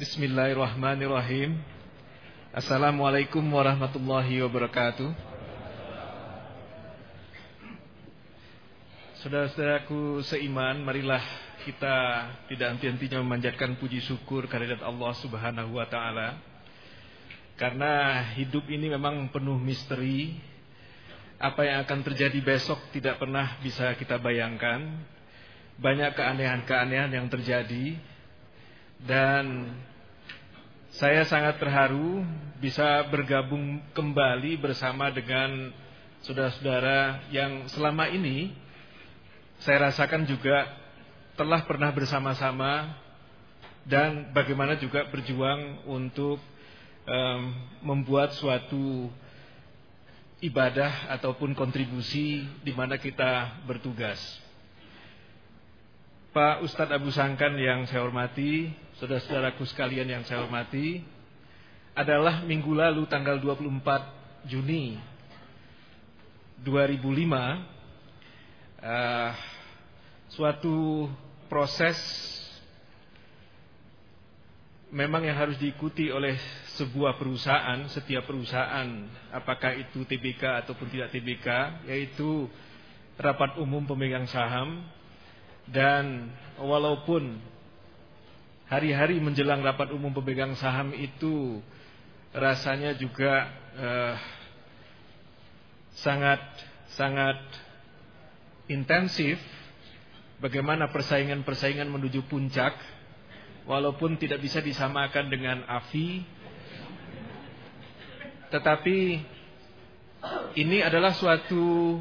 Bismillahirrahmanirrahim. Assalamualaikum warahmatullahi wabarakatuh. Saudara-saudaraku seiman, marilah kita tidak henti-hentinya memanjatkan puji syukur kehadirat Allah Subhanahu wa taala. Karena hidup ini memang penuh misteri. Apa yang akan terjadi besok tidak pernah bisa kita bayangkan. Banyak keanehan-keanehan yang terjadi dan saya sangat terharu bisa bergabung kembali bersama dengan saudara-saudara yang selama ini saya rasakan juga telah pernah bersama-sama dan bagaimana juga berjuang untuk um, membuat suatu ibadah ataupun kontribusi di mana kita bertugas. Pak Ustadz Abu Sangkan yang saya hormati, saudara-saudaraku sekalian yang saya hormati, adalah minggu lalu tanggal 24 Juni 2005 uh, suatu proses memang yang harus diikuti oleh sebuah perusahaan, setiap perusahaan, apakah itu TBK ataupun tidak TBK, yaitu rapat umum pemegang saham. Dan walaupun hari-hari menjelang rapat umum pemegang saham itu rasanya juga uh, sangat sangat intensif bagaimana persaingan-persaingan menuju puncak walaupun tidak bisa disamakan dengan AFI. Tetapi ini adalah suatu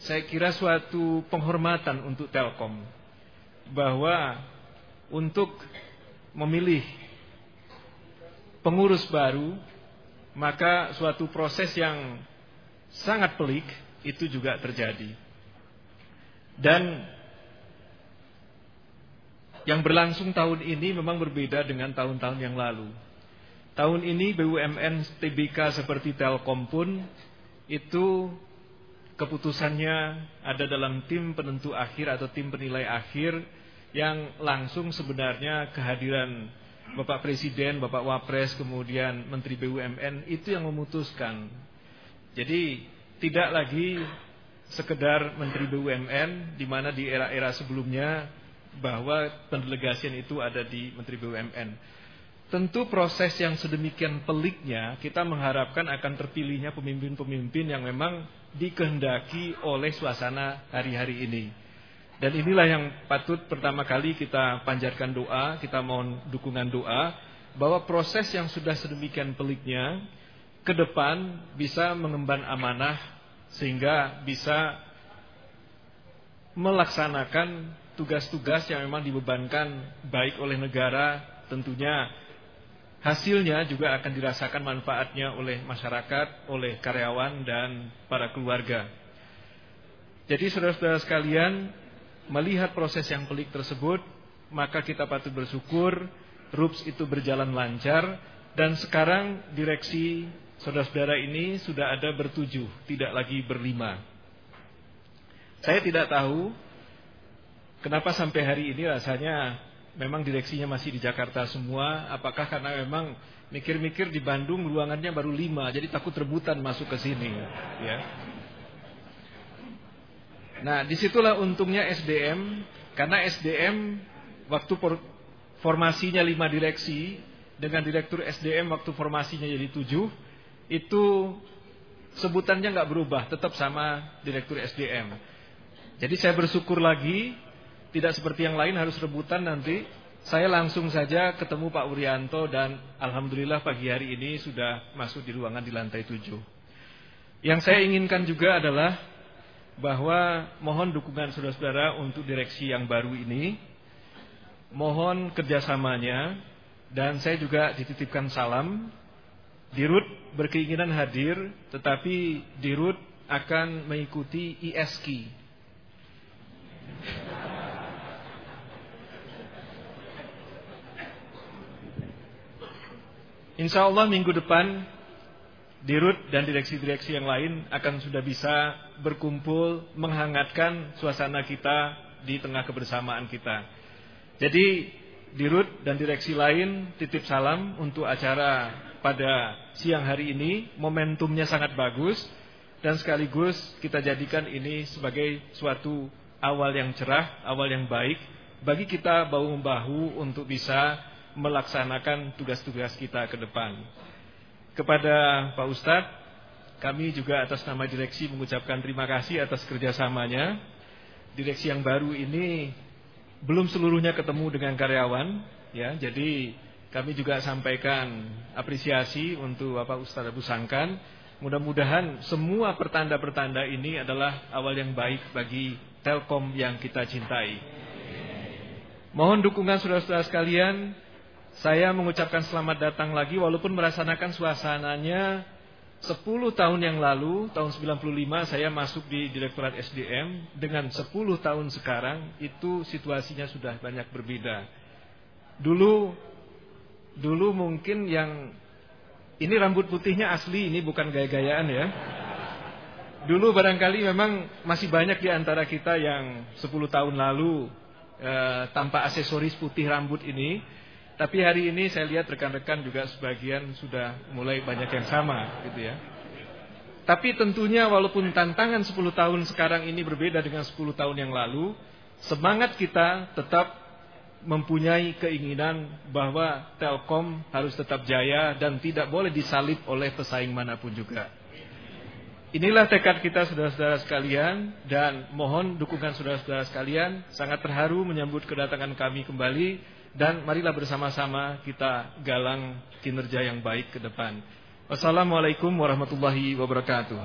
saya kira suatu penghormatan untuk Telkom bahwa untuk memilih pengurus baru maka suatu proses yang sangat pelik itu juga terjadi. Dan yang berlangsung tahun ini memang berbeda dengan tahun-tahun yang lalu. Tahun ini BUMN TBK seperti Telkom pun itu keputusannya ada dalam tim penentu akhir atau tim penilai akhir yang langsung sebenarnya kehadiran Bapak Presiden, Bapak Wapres, kemudian Menteri BUMN itu yang memutuskan. Jadi tidak lagi sekedar Menteri BUMN di mana di era-era sebelumnya bahwa pendelegasian itu ada di Menteri BUMN. Tentu proses yang sedemikian peliknya kita mengharapkan akan terpilihnya pemimpin-pemimpin yang memang dikehendaki oleh suasana hari-hari ini. Dan inilah yang patut pertama kali kita panjatkan doa, kita mohon dukungan doa bahwa proses yang sudah sedemikian peliknya ke depan bisa mengemban amanah sehingga bisa melaksanakan tugas-tugas yang memang dibebankan baik oleh negara tentunya hasilnya juga akan dirasakan manfaatnya oleh masyarakat, oleh karyawan dan para keluarga. Jadi saudara-saudara sekalian, melihat proses yang pelik tersebut, maka kita patut bersyukur RUPS itu berjalan lancar dan sekarang direksi saudara-saudara ini sudah ada bertujuh, tidak lagi berlima. Saya tidak tahu kenapa sampai hari ini rasanya memang direksinya masih di Jakarta semua. Apakah karena memang mikir-mikir di Bandung ruangannya baru lima, jadi takut rebutan masuk ke sini, ya. Nah, di situlah untungnya SDM, karena SDM waktu formasinya lima direksi, dengan direktur SDM waktu formasinya jadi tujuh, itu sebutannya nggak berubah, tetap sama direktur SDM. Jadi saya bersyukur lagi, tidak seperti yang lain harus rebutan nanti. Saya langsung saja ketemu Pak Wuryanto dan Alhamdulillah pagi hari ini sudah masuk di ruangan di lantai 7. Yang saya inginkan juga adalah bahwa mohon dukungan saudara-saudara untuk direksi yang baru ini. Mohon kerjasamanya dan saya juga dititipkan salam Dirut berkeinginan hadir, tetapi Dirut akan mengikuti ISK. Insya Allah minggu depan Dirut dan direksi-direksi yang lain akan sudah bisa berkumpul menghangatkan suasana kita di tengah kebersamaan kita. Jadi Dirut dan direksi lain titip salam untuk acara pada siang hari ini. Momentumnya sangat bagus dan sekaligus kita jadikan ini sebagai suatu awal yang cerah, awal yang baik bagi kita bahu-membahu untuk bisa melaksanakan tugas-tugas kita ke depan. Kepada Pak Ustadz, kami juga atas nama direksi mengucapkan terima kasih atas kerjasamanya. Direksi yang baru ini belum seluruhnya ketemu dengan karyawan ya. Jadi kami juga sampaikan apresiasi untuk Bapak Ustaz Abu Sangkan. Mudah-mudahan semua pertanda-pertanda ini adalah awal yang baik bagi Telkom yang kita cintai. Mohon dukungan saudara-saudara sekalian. Saya mengucapkan selamat datang lagi walaupun merasakan suasananya 10 tahun yang lalu, tahun 95 saya masuk di Direktorat SDM dengan 10 tahun sekarang itu situasinya sudah banyak berbeda. Dulu dulu mungkin yang ini rambut putihnya asli, ini bukan gaya-gayaan ya. Dulu barangkali memang masih banyak di antara kita yang 10 tahun lalu eh, tanpa aksesoris putih rambut ini tapi hari ini saya lihat rekan-rekan juga sebagian sudah mulai banyak yang sama gitu ya. Tapi tentunya walaupun tantangan 10 tahun sekarang ini berbeda dengan 10 tahun yang lalu, semangat kita tetap mempunyai keinginan bahwa Telkom harus tetap jaya dan tidak boleh disalib oleh pesaing mana pun juga. Inilah tekad kita saudara-saudara sekalian dan mohon dukungan saudara-saudara sekalian sangat terharu menyambut kedatangan kami kembali dan marilah bersama-sama kita galang kinerja yang baik ke depan. Wassalamualaikum warahmatullahi wabarakatuh.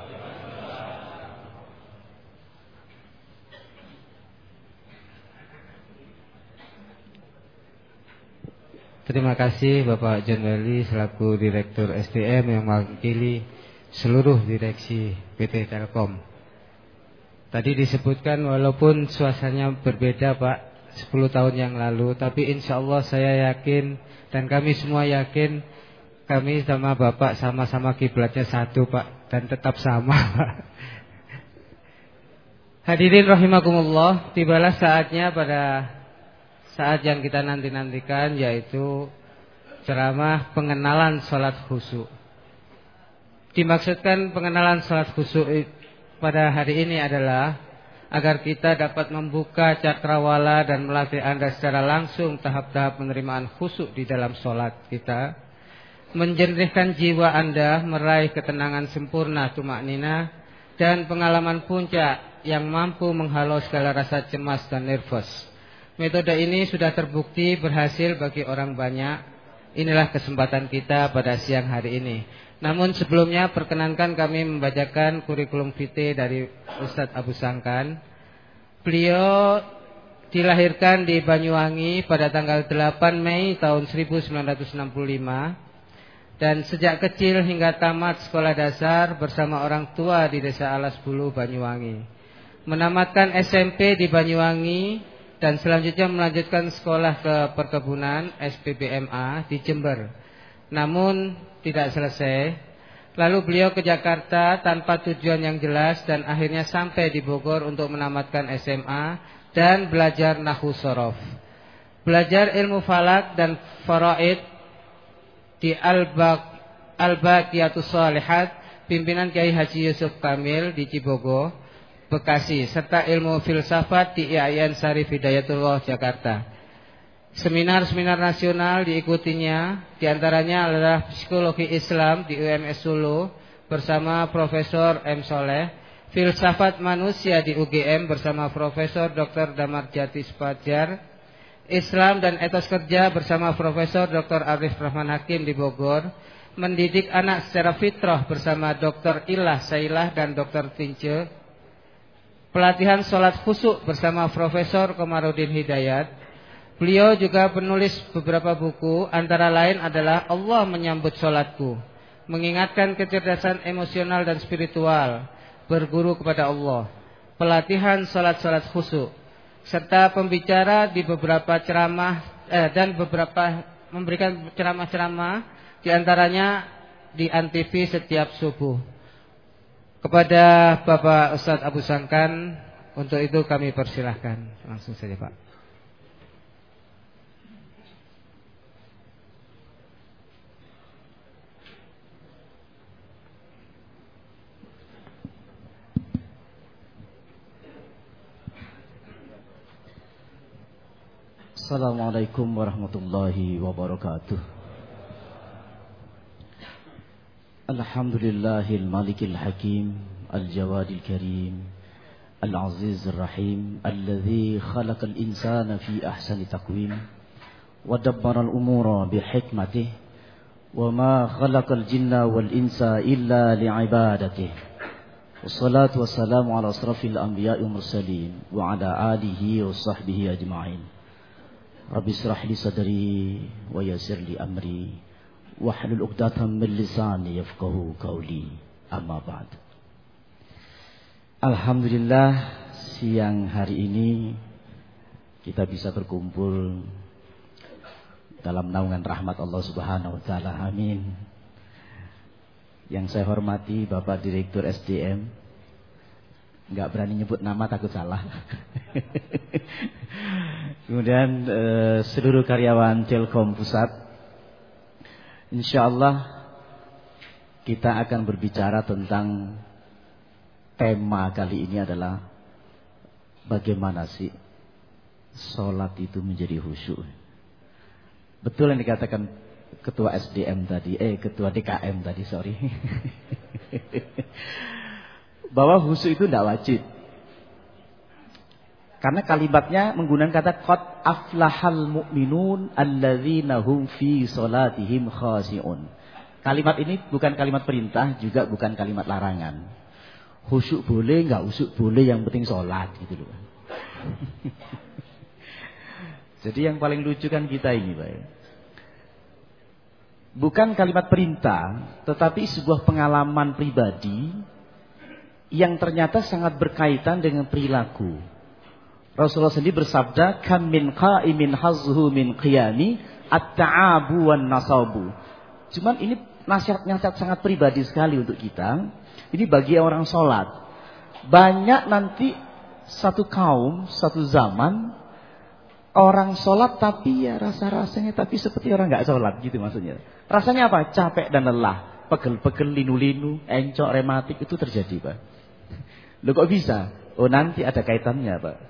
Terima kasih Bapak John selaku Direktur SDM yang mewakili seluruh direksi PT Telkom. Tadi disebutkan walaupun suasananya berbeda Pak 10 tahun yang lalu. Tapi insya Allah saya yakin Dan kami semua yakin Kami sama Bapak sama-sama kiblatnya satu Pak Dan tetap sama Hadirin rahimakumullah Tibalah saatnya pada Saat yang kita nanti-nantikan Yaitu Ceramah pengenalan sholat khusyuk. Dimaksudkan pengenalan sholat khusyuk Pada hari ini adalah agar kita dapat membuka cakrawala dan melatih Anda secara langsung tahap-tahap penerimaan khusyuk di dalam sholat kita. Menjernihkan jiwa Anda meraih ketenangan sempurna tumak nina dan pengalaman puncak yang mampu menghalau segala rasa cemas dan nervous. Metode ini sudah terbukti berhasil bagi orang banyak. Inilah kesempatan kita pada siang hari ini. Namun sebelumnya perkenankan kami membacakan kurikulum vitae dari Ustadz Abu Sangkan. Beliau dilahirkan di Banyuwangi pada tanggal 8 Mei tahun 1965 dan sejak kecil hingga tamat sekolah dasar bersama orang tua di Desa Alas Bulu Banyuwangi. Menamatkan SMP di Banyuwangi dan selanjutnya melanjutkan sekolah ke perkebunan SPBMA di Jember. Namun tidak selesai. Lalu beliau ke Jakarta tanpa tujuan yang jelas dan akhirnya sampai di Bogor untuk menamatkan SMA dan belajar nahu sorof. Belajar ilmu falak dan faraid di Al-Baqiyatus Salihat pimpinan Kiai Haji Yusuf Kamil di Cibogo, Bekasi serta ilmu filsafat di IAIN Sarif Hidayatullah Jakarta. Seminar-seminar nasional diikutinya di antaranya adalah Psikologi Islam di UMS Solo bersama Profesor M. Soleh Filsafat Manusia di UGM bersama Profesor Dr. Damar Jati Spajar Islam dan Etos Kerja bersama Profesor Dr. Arif Rahman Hakim di Bogor Mendidik anak secara fitrah bersama Dr. Ilah Sailah dan Dr. Tince Pelatihan sholat khusuk bersama Profesor Komarudin Hidayat Beliau juga penulis beberapa buku Antara lain adalah Allah menyambut sholatku Mengingatkan kecerdasan emosional dan spiritual Berguru kepada Allah Pelatihan sholat-sholat khusyuk Serta pembicara di beberapa ceramah eh, Dan beberapa memberikan ceramah-ceramah Di antaranya di Antv setiap subuh. Kepada Bapak Ustadz Abu Sangkan Untuk itu kami persilahkan. Langsung saja Pak السلام عليكم ورحمة الله وبركاته الحمد لله الملك الحكيم الجواد الكريم العزيز الرحيم الذي خلق الإنسان في أحسن تقويم ودبر الأمور بحكمته وما خلق الجن والإنس إلا لعبادته والصلاة والسلام على أشرف الأنبياء والمرسلين وعلى آله وصحبه أجمعين Rabbi israh li sadri wa yassir li amri wa hlul 'uqdatam min lisani yafqahu qawli. Amma ba'd. Alhamdulillah siang hari ini kita bisa berkumpul dalam naungan rahmat Allah Subhanahu wa taala. Amin. Yang saya hormati Bapak Direktur SDM nggak berani nyebut nama takut salah Kemudian eh, seluruh karyawan Telkom Pusat Insya Allah kita akan berbicara tentang tema kali ini adalah bagaimana sih sholat itu menjadi khusyuk. Betul yang dikatakan ketua SDM tadi, eh ketua DKM tadi, sorry. Bahwa husu itu tidak wajib. Karena kalimatnya menggunakan kata qad aflahal mu'minun alladzina hum fi salatihim khashi'un. Kalimat ini bukan kalimat perintah, juga bukan kalimat larangan. Husyuk boleh, enggak husyuk boleh, yang penting sholat gitu loh. Jadi yang paling lucu kan kita ini, Pak bukan kalimat perintah, tetapi sebuah pengalaman pribadi yang ternyata sangat berkaitan dengan perilaku. Rasulullah sendiri bersabda, "Kam min qa'imin hazhu min qiyami at-ta'abu wan nasabu." Cuman ini nasihat-nasihat sangat pribadi sekali untuk kita. Ini bagi orang sholat. Banyak nanti satu kaum, satu zaman orang sholat tapi ya rasa-rasanya tapi seperti orang nggak sholat gitu maksudnya. Rasanya apa? Capek dan lelah. Pegel-pegel, linu-linu, encok, rematik itu terjadi Pak. Loh kok bisa? Oh nanti ada kaitannya Pak.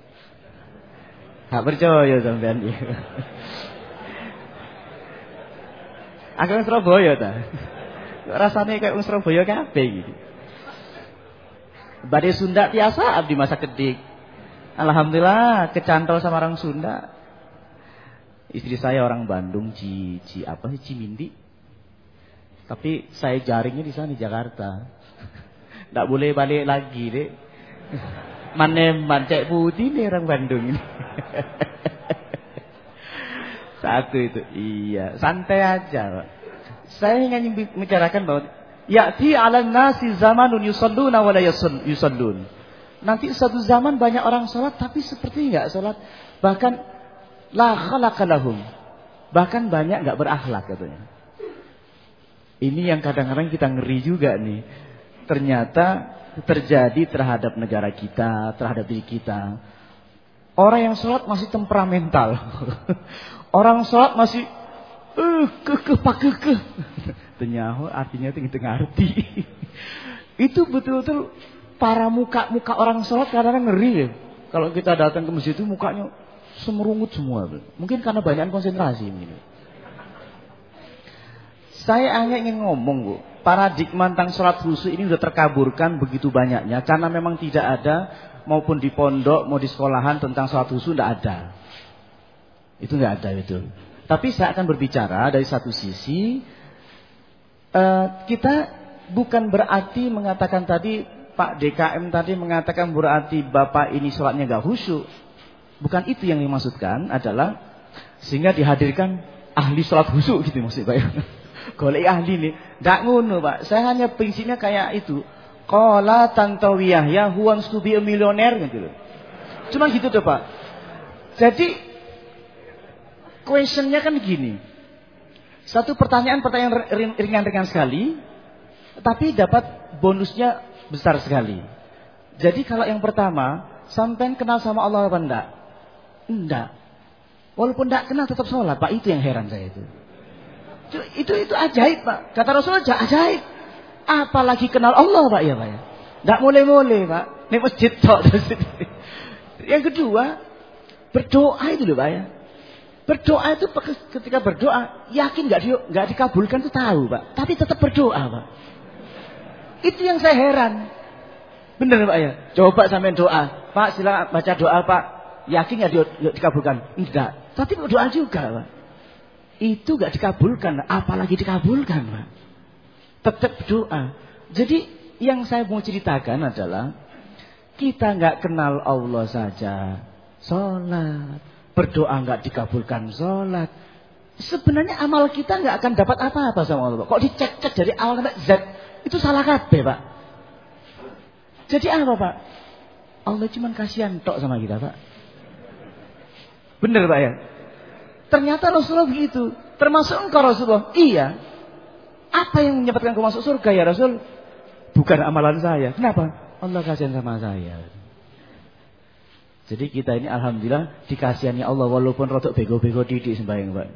Gak percaya sampean Aku yang Surabaya ta. Rasanya kayak orang Surabaya kabeh gitu. Badai Sunda biasa abdi masa kedik. Alhamdulillah kecantol sama orang Sunda. Istri saya orang Bandung, Ci, Ci apa sih Cimindi. Tapi saya jaringnya di sana di Jakarta. Tidak boleh balik lagi deh. Maneman cek putih nih orang Bandung ini. Satu itu. Iya, santai aja. Pak. Saya ingin membicarakan bahwa ya'ti 'alan nasi zamanun yusalluna wa la yusallun. Nanti satu zaman banyak orang sholat tapi seperti enggak sholat. Bahkan la khalaqalahum. Bahkan banyak enggak berakhlak katanya. Ini yang kadang-kadang kita ngeri juga nih. Ternyata terjadi terhadap negara kita, terhadap diri kita. Orang yang sholat masih temperamental. Orang sholat masih uh, kekeh pak kekeh. Tenyaho artinya itu kita ngerti. itu betul-betul para muka-muka orang sholat kadang-kadang ngeri ya. Kalau kita datang ke masjid itu mukanya semerungut semua. Mungkin karena banyak konsentrasi ini. Saya hanya ingin ngomong Bu, paradigma tentang sholat khusyuk ini sudah terkaburkan begitu banyaknya karena memang tidak ada maupun di pondok mau di sekolahan tentang sholat khusyuk tidak ada. Itu nggak ada itu. Tapi saya akan berbicara dari satu sisi uh, kita bukan berarti mengatakan tadi Pak DKM tadi mengatakan berarti Bapak ini sholatnya nggak khusyuk. Bukan itu yang dimaksudkan adalah sehingga dihadirkan ahli sholat khusyuk gitu maksud Pak. golek ahli nih. Enggak ngono, Pak. Saya hanya prinsipnya kayak itu. Qala tantawiyah ya who wants to be a millionaire gitu loh. Cuma gitu tuh, Pak. Jadi questionnya kan gini. Satu pertanyaan pertanyaan ringan-ringan sekali, tapi dapat bonusnya besar sekali. Jadi kalau yang pertama, sampai kenal sama Allah apa enggak? Enggak. Walaupun enggak kenal tetap sholat, Pak. Itu yang heran saya itu. Itu, itu itu ajaib pak. Kata Rasulullah ajaib. Apalagi kenal Allah pak ya pak ya. Tidak boleh-boleh pak. Ini masjid tok. Yang kedua berdoa itu loh pak ya. Berdoa itu ketika berdoa yakin nggak di, nggak dikabulkan itu tahu pak, tapi tetap berdoa pak. Itu yang saya heran. Benar pak ya? Coba sampai doa, pak silakan baca doa pak. Yakin nggak di, dikabulkan? Enggak. Tapi berdoa juga pak. Itu nggak dikabulkan, apalagi dikabulkan pak. Tetap doa. Jadi yang saya mau ceritakan adalah kita nggak kenal Allah saja, sholat berdoa nggak dikabulkan sholat. Sebenarnya amal kita nggak akan dapat apa-apa sama Allah. Kok dicek-cek dari awal sampai Z itu salah kabeh pak. Jadi apa pak? Allah cuma kasihan tok sama kita pak. Bener pak ya? Ternyata Rasulullah begitu. Termasuk engkau Rasulullah. Iya. Apa yang menyebabkan kau masuk surga ya Rasul? Bukan amalan saya. Kenapa? Allah kasihan sama saya. Jadi kita ini alhamdulillah dikasihani Allah walaupun rotok bego-bego didik sembahyang, Pak.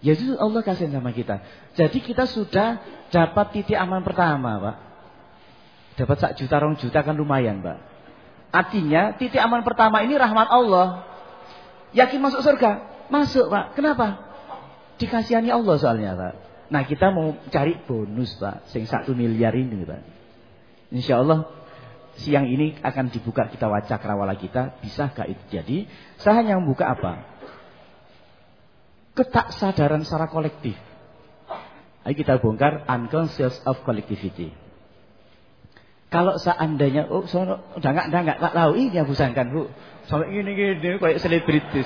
Ya itu Allah kasih sama kita. Jadi kita sudah dapat titik aman pertama, Pak. Dapat sak juta rong juta kan lumayan, Pak. Artinya titik aman pertama ini rahmat Allah. Yakin masuk surga? Masuk, Pak. Kenapa? Dikasihani Allah soalnya, Pak. Nah, kita mau cari bonus, Pak. Sing satu miliar ini, Pak. Insya Allah siang ini akan dibuka kita wajah kerawala kita, bisakah itu jadi? Saya hanya membuka apa? Ketaksadaran secara kolektif. Ayo kita bongkar unconscious of collectivity. Kalau seandainya, oh, so, udah nggak, udah nggak, tahu ini ya kan bu, sampai gini gini, kayak selebritis.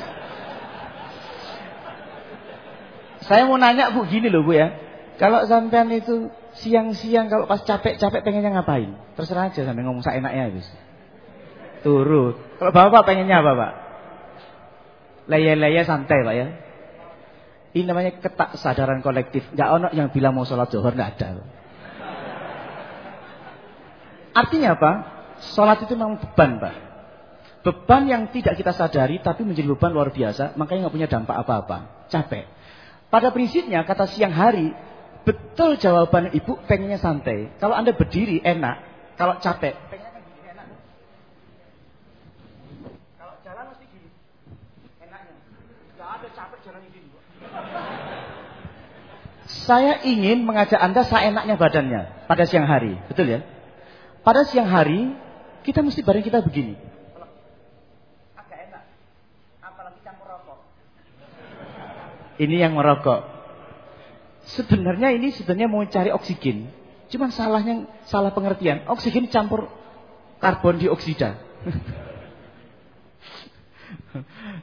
Saya mau nanya bu, gini loh bu ya, kalau sampean itu siang-siang kalau pas capek-capek pengennya ngapain? Terserah aja sampai ngomong seenaknya habis. Turu. Kalau bapak pengennya apa pak? Laya-laya santai pak ya. Ini namanya ketak sadaran kolektif. Gak ono yang bilang mau sholat zuhur nggak ada. Artinya apa? Sholat itu memang beban pak. Beban yang tidak kita sadari tapi menjadi beban luar biasa. Makanya nggak punya dampak apa-apa. Capek. Pada prinsipnya kata siang hari Betul jawaban ibu pengennya santai. Kalau anda berdiri enak, kalau capek. Pengennya enak. Kalau jalan mesti gini. Enaknya. Gak ada capek jalan. Saya ingin mengajak anda seenaknya badannya pada siang hari. Betul ya? Pada siang hari, kita mesti bareng kita begini. Agak enak. Apalagi campur rokok. Ini yang merokok. Sebenarnya ini sebenarnya mau cari oksigen. Cuman salahnya salah pengertian. Oksigen campur karbon dioksida.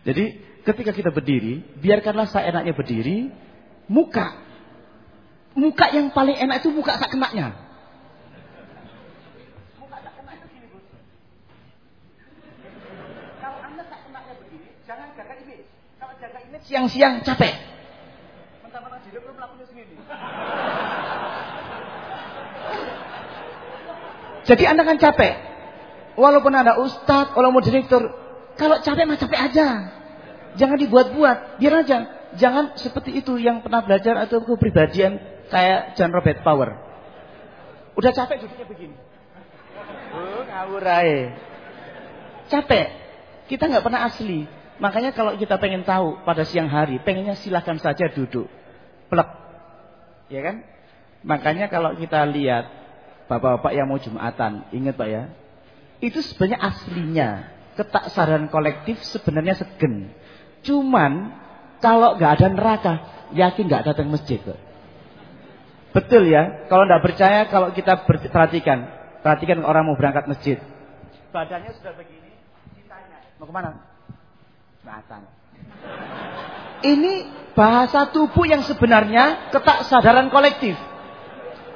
Jadi ketika kita berdiri, biarkanlah saya enaknya berdiri, muka. Muka yang paling enak itu muka tak kenaknya. Muka tak kena itu gini, Bos. Kalau Anda tak kenaknya berdiri, jangan jaga image. Kalau jaga image siang-siang capek. Jadi Anda kan capek. Walaupun Anda ustadz, walaupun direktur. Kalau capek mah capek aja. Jangan dibuat-buat. Biar aja. Jangan seperti itu yang pernah belajar atau kepribadian kayak John Robert Power. Udah capek duduknya begini. Oh, ngawur Capek. Kita nggak pernah asli. Makanya kalau kita pengen tahu pada siang hari, pengennya silahkan saja duduk. Plek. Ya kan? Makanya kalau kita lihat Bapak-bapak yang mau Jumatan, ingat Pak ya. Itu sebenarnya aslinya ketaksaran kolektif sebenarnya segen. Cuman kalau nggak ada neraka, yakin nggak datang masjid Pak. Betul ya. Kalau nggak percaya, kalau kita perhatikan, perhatikan orang mau berangkat masjid, badannya sudah begini, ditanya mau ke mana? Jumatan. Ini bahasa tubuh yang sebenarnya ketak kolektif.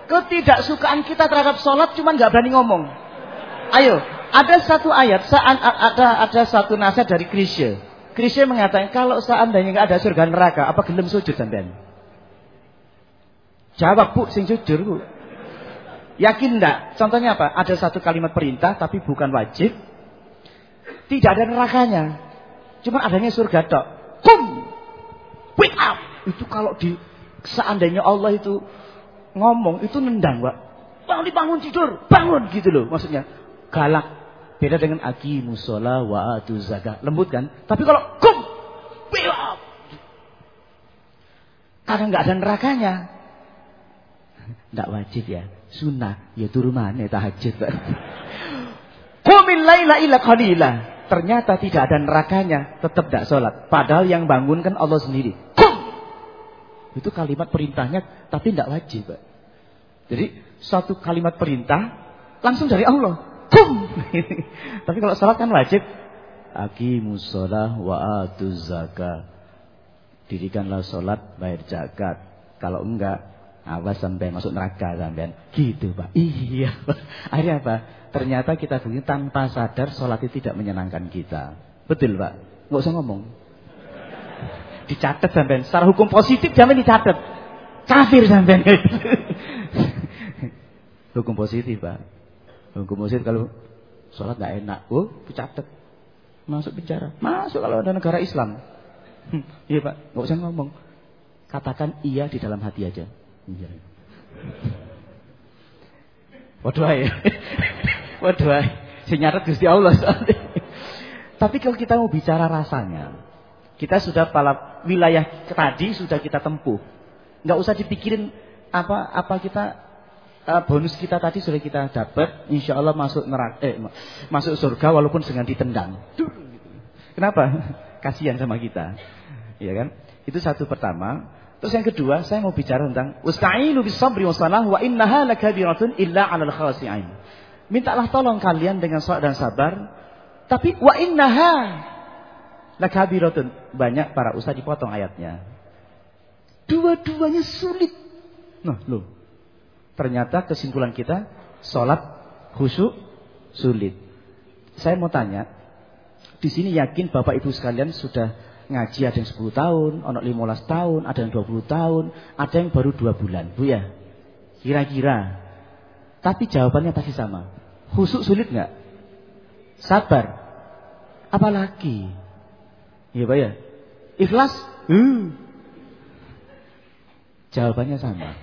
Ketidaksukaan kita terhadap sholat cuma nggak berani ngomong. Ayo, ada satu ayat, ada ada satu nasihat dari Krisye. Krisye mengatakan kalau seandainya nggak ada surga neraka, apa gelem sujud sampean? Jawab bu, sing jujur bu. Yakin enggak? Contohnya apa? Ada satu kalimat perintah tapi bukan wajib. Tidak ada nerakanya. Cuma adanya surga tok. Kum! Wake up! Itu kalau di seandainya Allah itu ngomong itu nendang, Pak. Bangun dibangun tidur, bangun gitu loh maksudnya. Galak. Beda dengan aki musola wa atu zakat. Lembut kan? Tapi kalau kum, Karena nggak ada nerakanya. Nggak wajib ya. Sunnah. Ya turu mana tahajud. Qumil laila illa qalila. Ternyata tidak ada nerakanya. Tetap tidak sholat. Padahal yang bangunkan Allah sendiri. Itu kalimat perintahnya. Tapi tidak wajib. Jadi suatu kalimat perintah. Langsung dari Allah. Tapi kalau sholat kan wajib. Aqimus sholah wa atuz zakat. Dirikanlah sholat bayar zakat. Kalau enggak Awas sampai masuk neraka sampean. Gitu, Pak. Iya, Pak. Akhirnya apa? Ternyata kita begini tanpa sadar sholat itu tidak menyenangkan kita. Betul, Pak? Nggak usah ngomong. Dicatat sampean. Secara hukum positif jangan dicatat. Kafir sampean. hukum positif, Pak. Hukum positif kalau sholat nggak enak, oh, dicatat. Masuk bicara. Masuk kalau ada negara Islam. Iya, Pak. Nggak usah ngomong. Katakan iya di dalam hati aja. Iya. Waduh ya. Waduh ay. Si nyaret Gusti Allah Tapi kalau kita mau bicara rasanya, kita sudah pada wilayah tadi sudah kita tempuh. Enggak usah dipikirin apa apa kita uh, bonus kita tadi sudah kita dapat, insya Allah masuk neraka, eh, masuk surga walaupun dengan ditendang. Kenapa? Kasihan sama kita, ya kan? Itu satu pertama. Terus yang kedua, saya mau bicara tentang wasta'inu bis-sabri was-salah wa innaha lakabiratun illa 'alal khasi'in. Mintalah tolong kalian dengan salat dan sabar, tapi wa innaha lakabiratun. Banyak para ustaz dipotong ayatnya. Dua-duanya sulit. Nah, loh. Ternyata kesimpulan kita salat khusyuk sulit. Saya mau tanya, di sini yakin Bapak Ibu sekalian sudah ngaji ada yang 10 tahun, ada 15 tahun, ada yang 20 tahun, ada yang baru 2 bulan. Bu ya, kira-kira. Tapi jawabannya pasti sama. Khusuk sulit nggak? Sabar. Apalagi? Iya Pak ya? Ikhlas? Hmm. Jawabannya sama.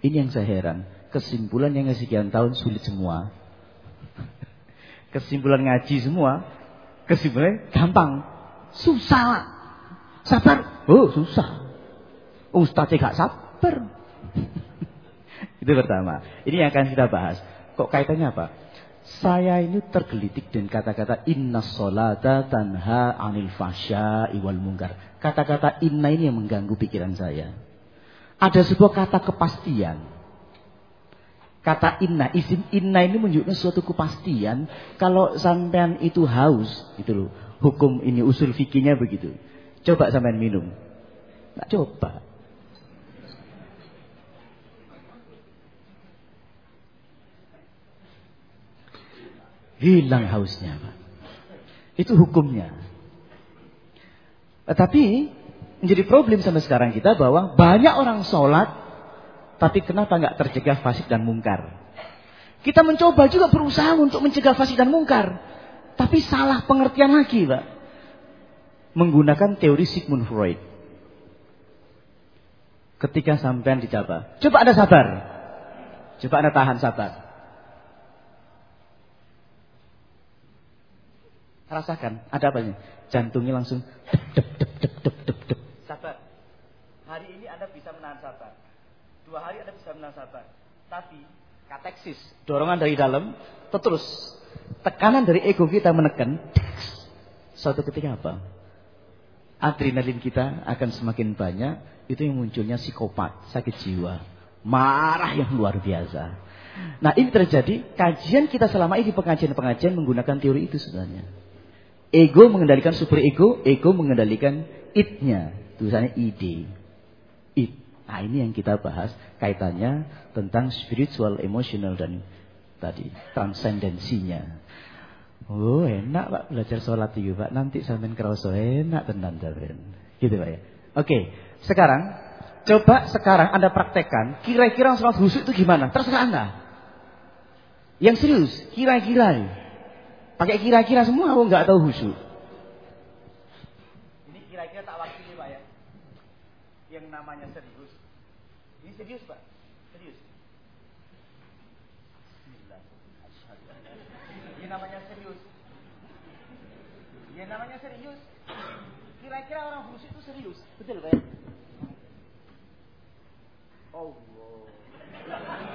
Ini yang saya heran. Kesimpulan yang sekian tahun sulit semua. Kesimpulan ngaji semua. Kesimpulannya gampang. Susah. Sabar? Oh, susah. Ustaz gak sabar. Itu pertama. Ini yang akan kita bahas. Kok kaitannya apa? Saya ini tergelitik dengan kata-kata inna solata tanha anil fasya iwal mungkar. Kata-kata inna ini yang mengganggu pikiran saya. Ada sebuah kata kepastian. Kata inna, isim inna ini menunjukkan suatu kepastian. Kalau sampean itu haus, itu loh. Hukum ini usul fikihnya begitu. Coba sampean minum. Nak coba. Hilang hausnya, Pak. Itu hukumnya. Tapi menjadi problem sampai sekarang kita bahwa banyak orang sholat, tapi kenapa nggak tercegah fasik dan mungkar? Kita mencoba juga berusaha untuk mencegah fasik dan mungkar. Tapi salah pengertian lagi, Pak. Menggunakan teori Sigmund Freud. Ketika sampean dicoba, coba Anda sabar. Coba Anda tahan sabar. Rasakan, ada apa ini? Jantungnya langsung dep dep dep dep dep dep. Sabar. Hari ini Anda bisa menahan sabar. Dua hari Anda bisa menahan sabar. Tapi kateksis, dorongan dari dalam terus tekanan dari ego kita menekan, suatu ketika apa? Adrenalin kita akan semakin banyak, itu yang munculnya psikopat, sakit jiwa, marah yang luar biasa. Nah ini terjadi, kajian kita selama ini pengajian-pengajian menggunakan teori itu sebenarnya. Ego mengendalikan super ego, ego mengendalikan itnya, tulisannya ide. It. Nah ini yang kita bahas kaitannya tentang spiritual, emotional dan tadi transendensinya. Oh enak pak belajar sholat itu pak nanti sampai kerasa enak tenan sampean. Gitu pak ya. Oke sekarang coba sekarang anda praktekkan kira-kira sholat khusyuk itu gimana? Terserah anda. Yang serius kira-kira Pakai kira-kira semua aku nggak tahu husu. Ini kira-kira tak wakili Pak ya. Yang namanya serius. Ini serius Pak. Serius. Ini namanya serius. Ini namanya serius. Kira-kira orang husu itu serius. Betul Pak. Oh, wow.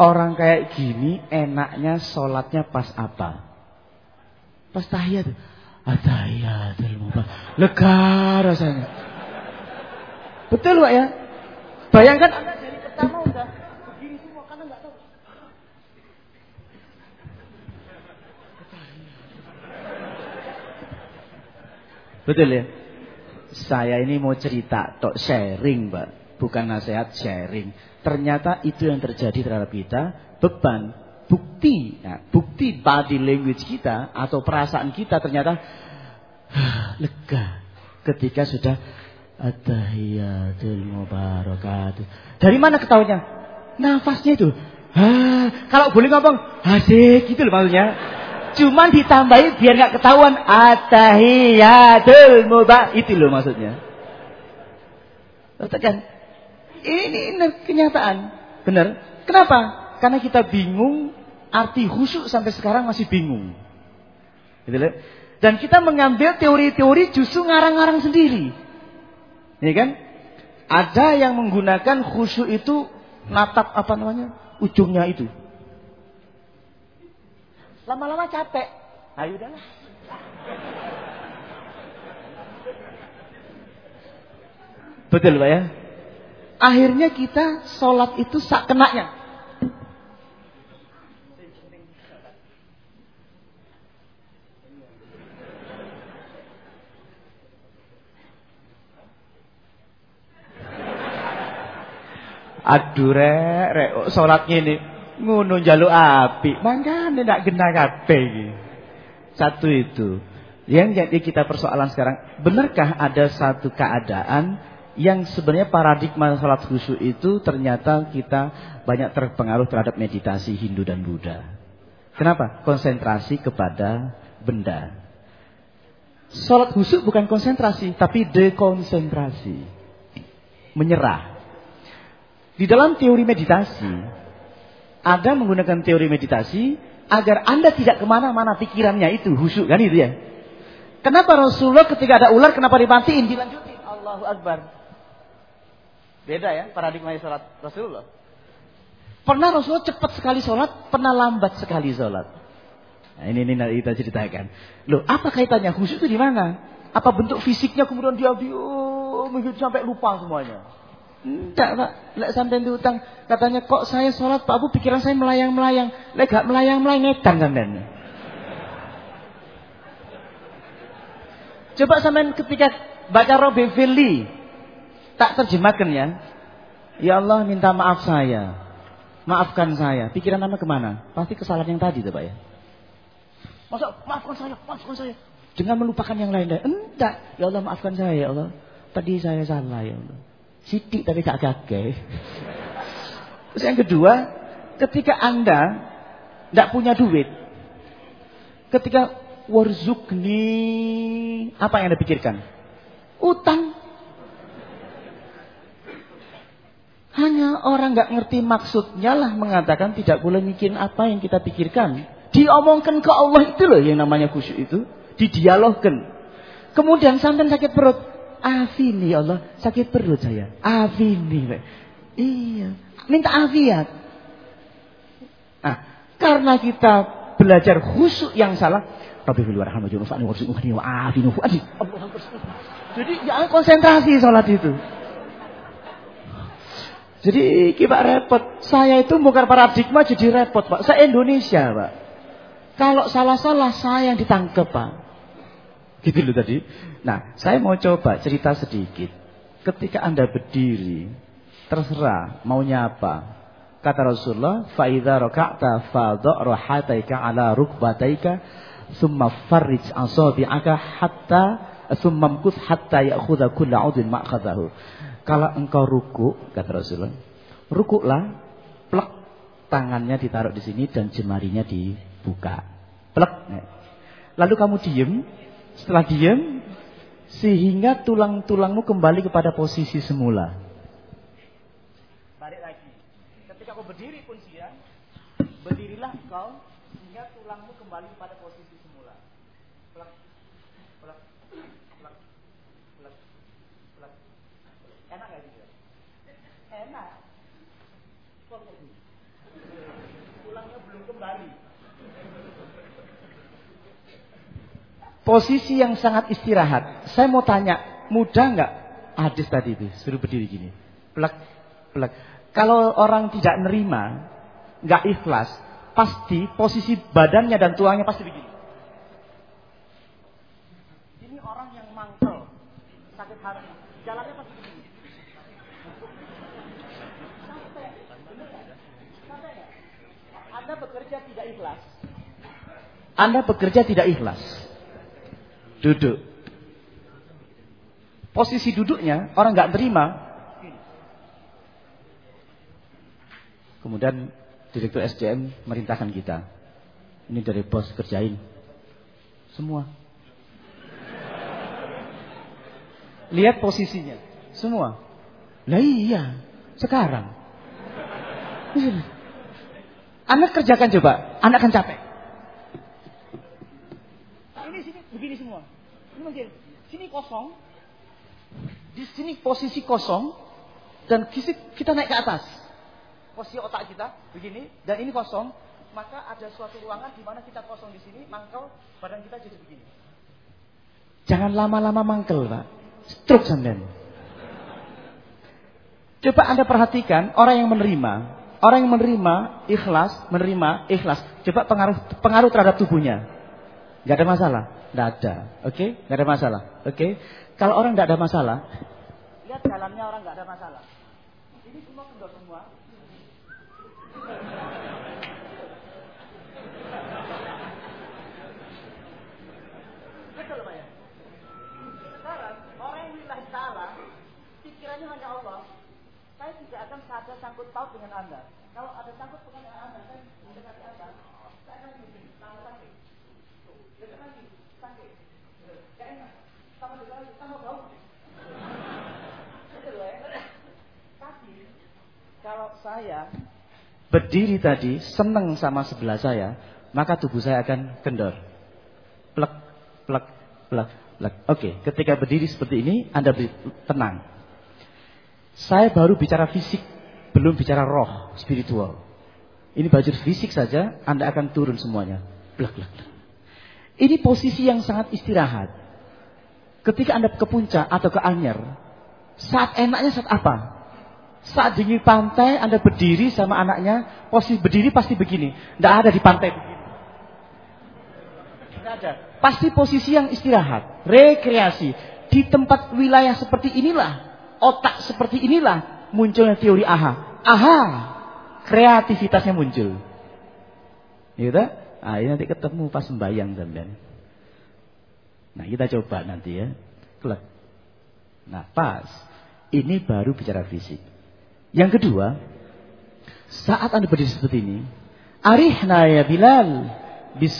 Orang kayak gini enaknya sholatnya pas apa? Pas tahiyat. Atahiyatul mubarak. Lega rasanya. Betul Pak ya? Bayangkan Anda dari pertama udah begini semua karena nggak tahu. Betul ya? Saya ini mau cerita, tok sharing, Pak. Bukan nasihat sharing. Ternyata itu yang terjadi terhadap kita, beban, bukti. Nah, bukti body language kita atau perasaan kita ternyata lega ketika sudah At-tahiyatul mubarakatuh. Dari mana ketahuinya? Nafasnya itu. Kalau boleh ngomong, asik gitu loh maksudnya. Cuman ditambahin biar nggak ketahuan at-tahiyatul mubarak itu loh maksudnya. Katakan, ini, ini kenyataan. Benar? Kenapa? Karena kita bingung arti khusyuk sampai sekarang masih bingung. Gitu loh. Dan kita mengambil teori-teori justru ngarang-ngarang sendiri. Ini kan? Ada yang menggunakan khusyuk itu natap apa namanya? Ujungnya itu. Lama-lama capek. Ayo udahlah. Betul Pak ya? Akhirnya kita sholat itu sak kenaknya. Aduh rek, rek salat ngene ngono njaluk api. Mangkane ndak genah iki. Satu itu. Yang jadi kita persoalan sekarang, benarkah ada satu keadaan yang sebenarnya paradigma salat khusyuk itu ternyata kita banyak terpengaruh terhadap meditasi Hindu dan Buddha. Kenapa? Konsentrasi kepada benda. Salat khusyuk bukan konsentrasi, tapi dekonsentrasi. Menyerah. Di dalam teori meditasi, ada menggunakan teori meditasi agar Anda tidak ke mana-mana pikirannya itu, khusyuk kan itu ya. Kenapa Rasulullah ketika ada ular kenapa dimatiin? Dilanjutin. Allahu Akbar. Beda ya paradigma sholat Rasulullah. Pernah Rasulullah cepat sekali sholat, pernah lambat sekali sholat. Nah, ini, ini kita ceritakan. Loh, apa kaitannya khusyuk itu di mana? Apa bentuk fisiknya kemudian dia diam sampai lupa semuanya? Enggak pak, lek sampai diutang katanya kok saya sholat pak Abu pikiran saya melayang-melayang, lek gak melayang-melayang netan sampean. Coba sampean ketika baca Robin Fili tak terjemahkan ya. Ya Allah minta maaf saya, maafkan saya. Pikiran nama ke mana? Pasti kesalahan yang tadi tuh pak ya. Masa maafkan saya, maafkan saya. Dengan melupakan yang lain. Enggak, ya Allah maafkan saya ya Allah. Tadi saya salah ya Allah. Sidik tapi gak gagah. Terus yang kedua, ketika Anda tidak punya duit, ketika warzukni, apa yang Anda pikirkan? Utang. Hanya orang nggak ngerti maksudnya lah mengatakan tidak boleh mikirin apa yang kita pikirkan. Diomongkan ke Allah itu loh yang namanya khusyuk itu. Didialogkan. Kemudian sampai sakit perut. Afini ya Allah, sakit perut saya. Afini. Iya, minta afiat. Nah, karena kita belajar khusyuk yang salah, Jadi jangan konsentrasi sholat itu. Jadi kita repot. Saya itu bukan paradigma jadi repot, Pak. Saya Indonesia, Pak. Kalau salah-salah saya yang ditangkap, Pak. Gitu loh tadi. Nah, saya mau coba cerita sedikit. Ketika Anda berdiri, terserah maunya apa. Kata Rasulullah, "Fa idza raka'ta fadha' rahataika 'ala rukbataika, thumma farrij asabi'aka hatta thumma mkuth hatta ya'khudha kullu 'udhin ma'khadahu." Kalau engkau ruku, kata Rasulullah, rukuklah, plek tangannya ditaruh di sini dan jemarinya dibuka. Plek. Lalu kamu diem, setelah diem, sehingga tulang-tulangmu kembali kepada posisi semula. Balik lagi. Ketika kau berdiri pun siang, berdirilah kau sehingga tulangmu kembali kepada posisi semula. Plak, plak, plak, plak, plak. Enak? Enak. Kok lari. Posisi yang sangat istirahat. Saya mau tanya, mudah nggak hadis tadi itu suruh berdiri gini, plek, plek. Kalau orang tidak nerima, nggak ikhlas, pasti posisi badannya dan tuangnya pasti begini. Ini orang yang mangkel, sakit hati, jalannya pasti begini. Anda bekerja tidak ikhlas. Anda bekerja tidak ikhlas. Duduk. Posisi duduknya orang nggak terima. Kemudian Direktur SDM merintahkan kita. Ini dari bos kerjain. Semua. Lihat posisinya. Semua. Lah iya. Sekarang. Anak kerjakan coba. Anak akan capek. Ini sini begini semua. Ini begini. Sini kosong. Di sini posisi kosong. Dan kita naik ke atas. Posisi otak kita begini. Dan ini kosong. Maka ada suatu ruangan di mana kita kosong di sini. Mangkel. Badan kita jadi begini. Jangan lama-lama mangkel Pak. Stroke sampean. Coba Anda perhatikan orang yang menerima Orang yang menerima ikhlas, menerima ikhlas. Coba pengaruh pengaruh terhadap tubuhnya. Gak ada masalah. Gak ada. Oke? Okay? Gak ada masalah. Oke? Okay? Kalau orang gak ada masalah, lihat jalannya orang gak ada masalah. Ini semua kendor semua. Betul Pak ya? Sekarang orang yang lillahi ta'ala, pikirannya hanya Allah. Saya tidak akan sadar Anda. Kalau ada dengan Anda, mendekati Anda, saya akan sakit. Dekat lagi, sakit. Gak enak. Dekat lagi, bau. Ya? Tapi, kalau saya berdiri tadi, seneng sama sebelah saya, maka tubuh saya akan kendor. Plek, plek, plek, plek. Oke, ketika berdiri seperti ini, Anda tenang. Saya baru bicara fisik, belum bicara roh, spiritual. Ini baju fisik saja, Anda akan turun semuanya. Blak, blak, blak. Ini posisi yang sangat istirahat. Ketika Anda ke puncak atau ke Anyer, saat enaknya saat apa? Saat dingin pantai, Anda berdiri sama anaknya, posisi berdiri pasti begini. Tidak ada di pantai begini. Tidak ada. Pasti posisi yang istirahat, rekreasi. Di tempat wilayah seperti inilah, otak seperti inilah, munculnya teori aha. Aha, kreativitasnya muncul. Gitu? Ah, ini nanti ketemu pas sembayang sampean. Nah, kita coba nanti ya. Klik. Nah, pas. Ini baru bicara fisik. Yang kedua, saat Anda berdiri seperti ini, arihna ya Bilal bis.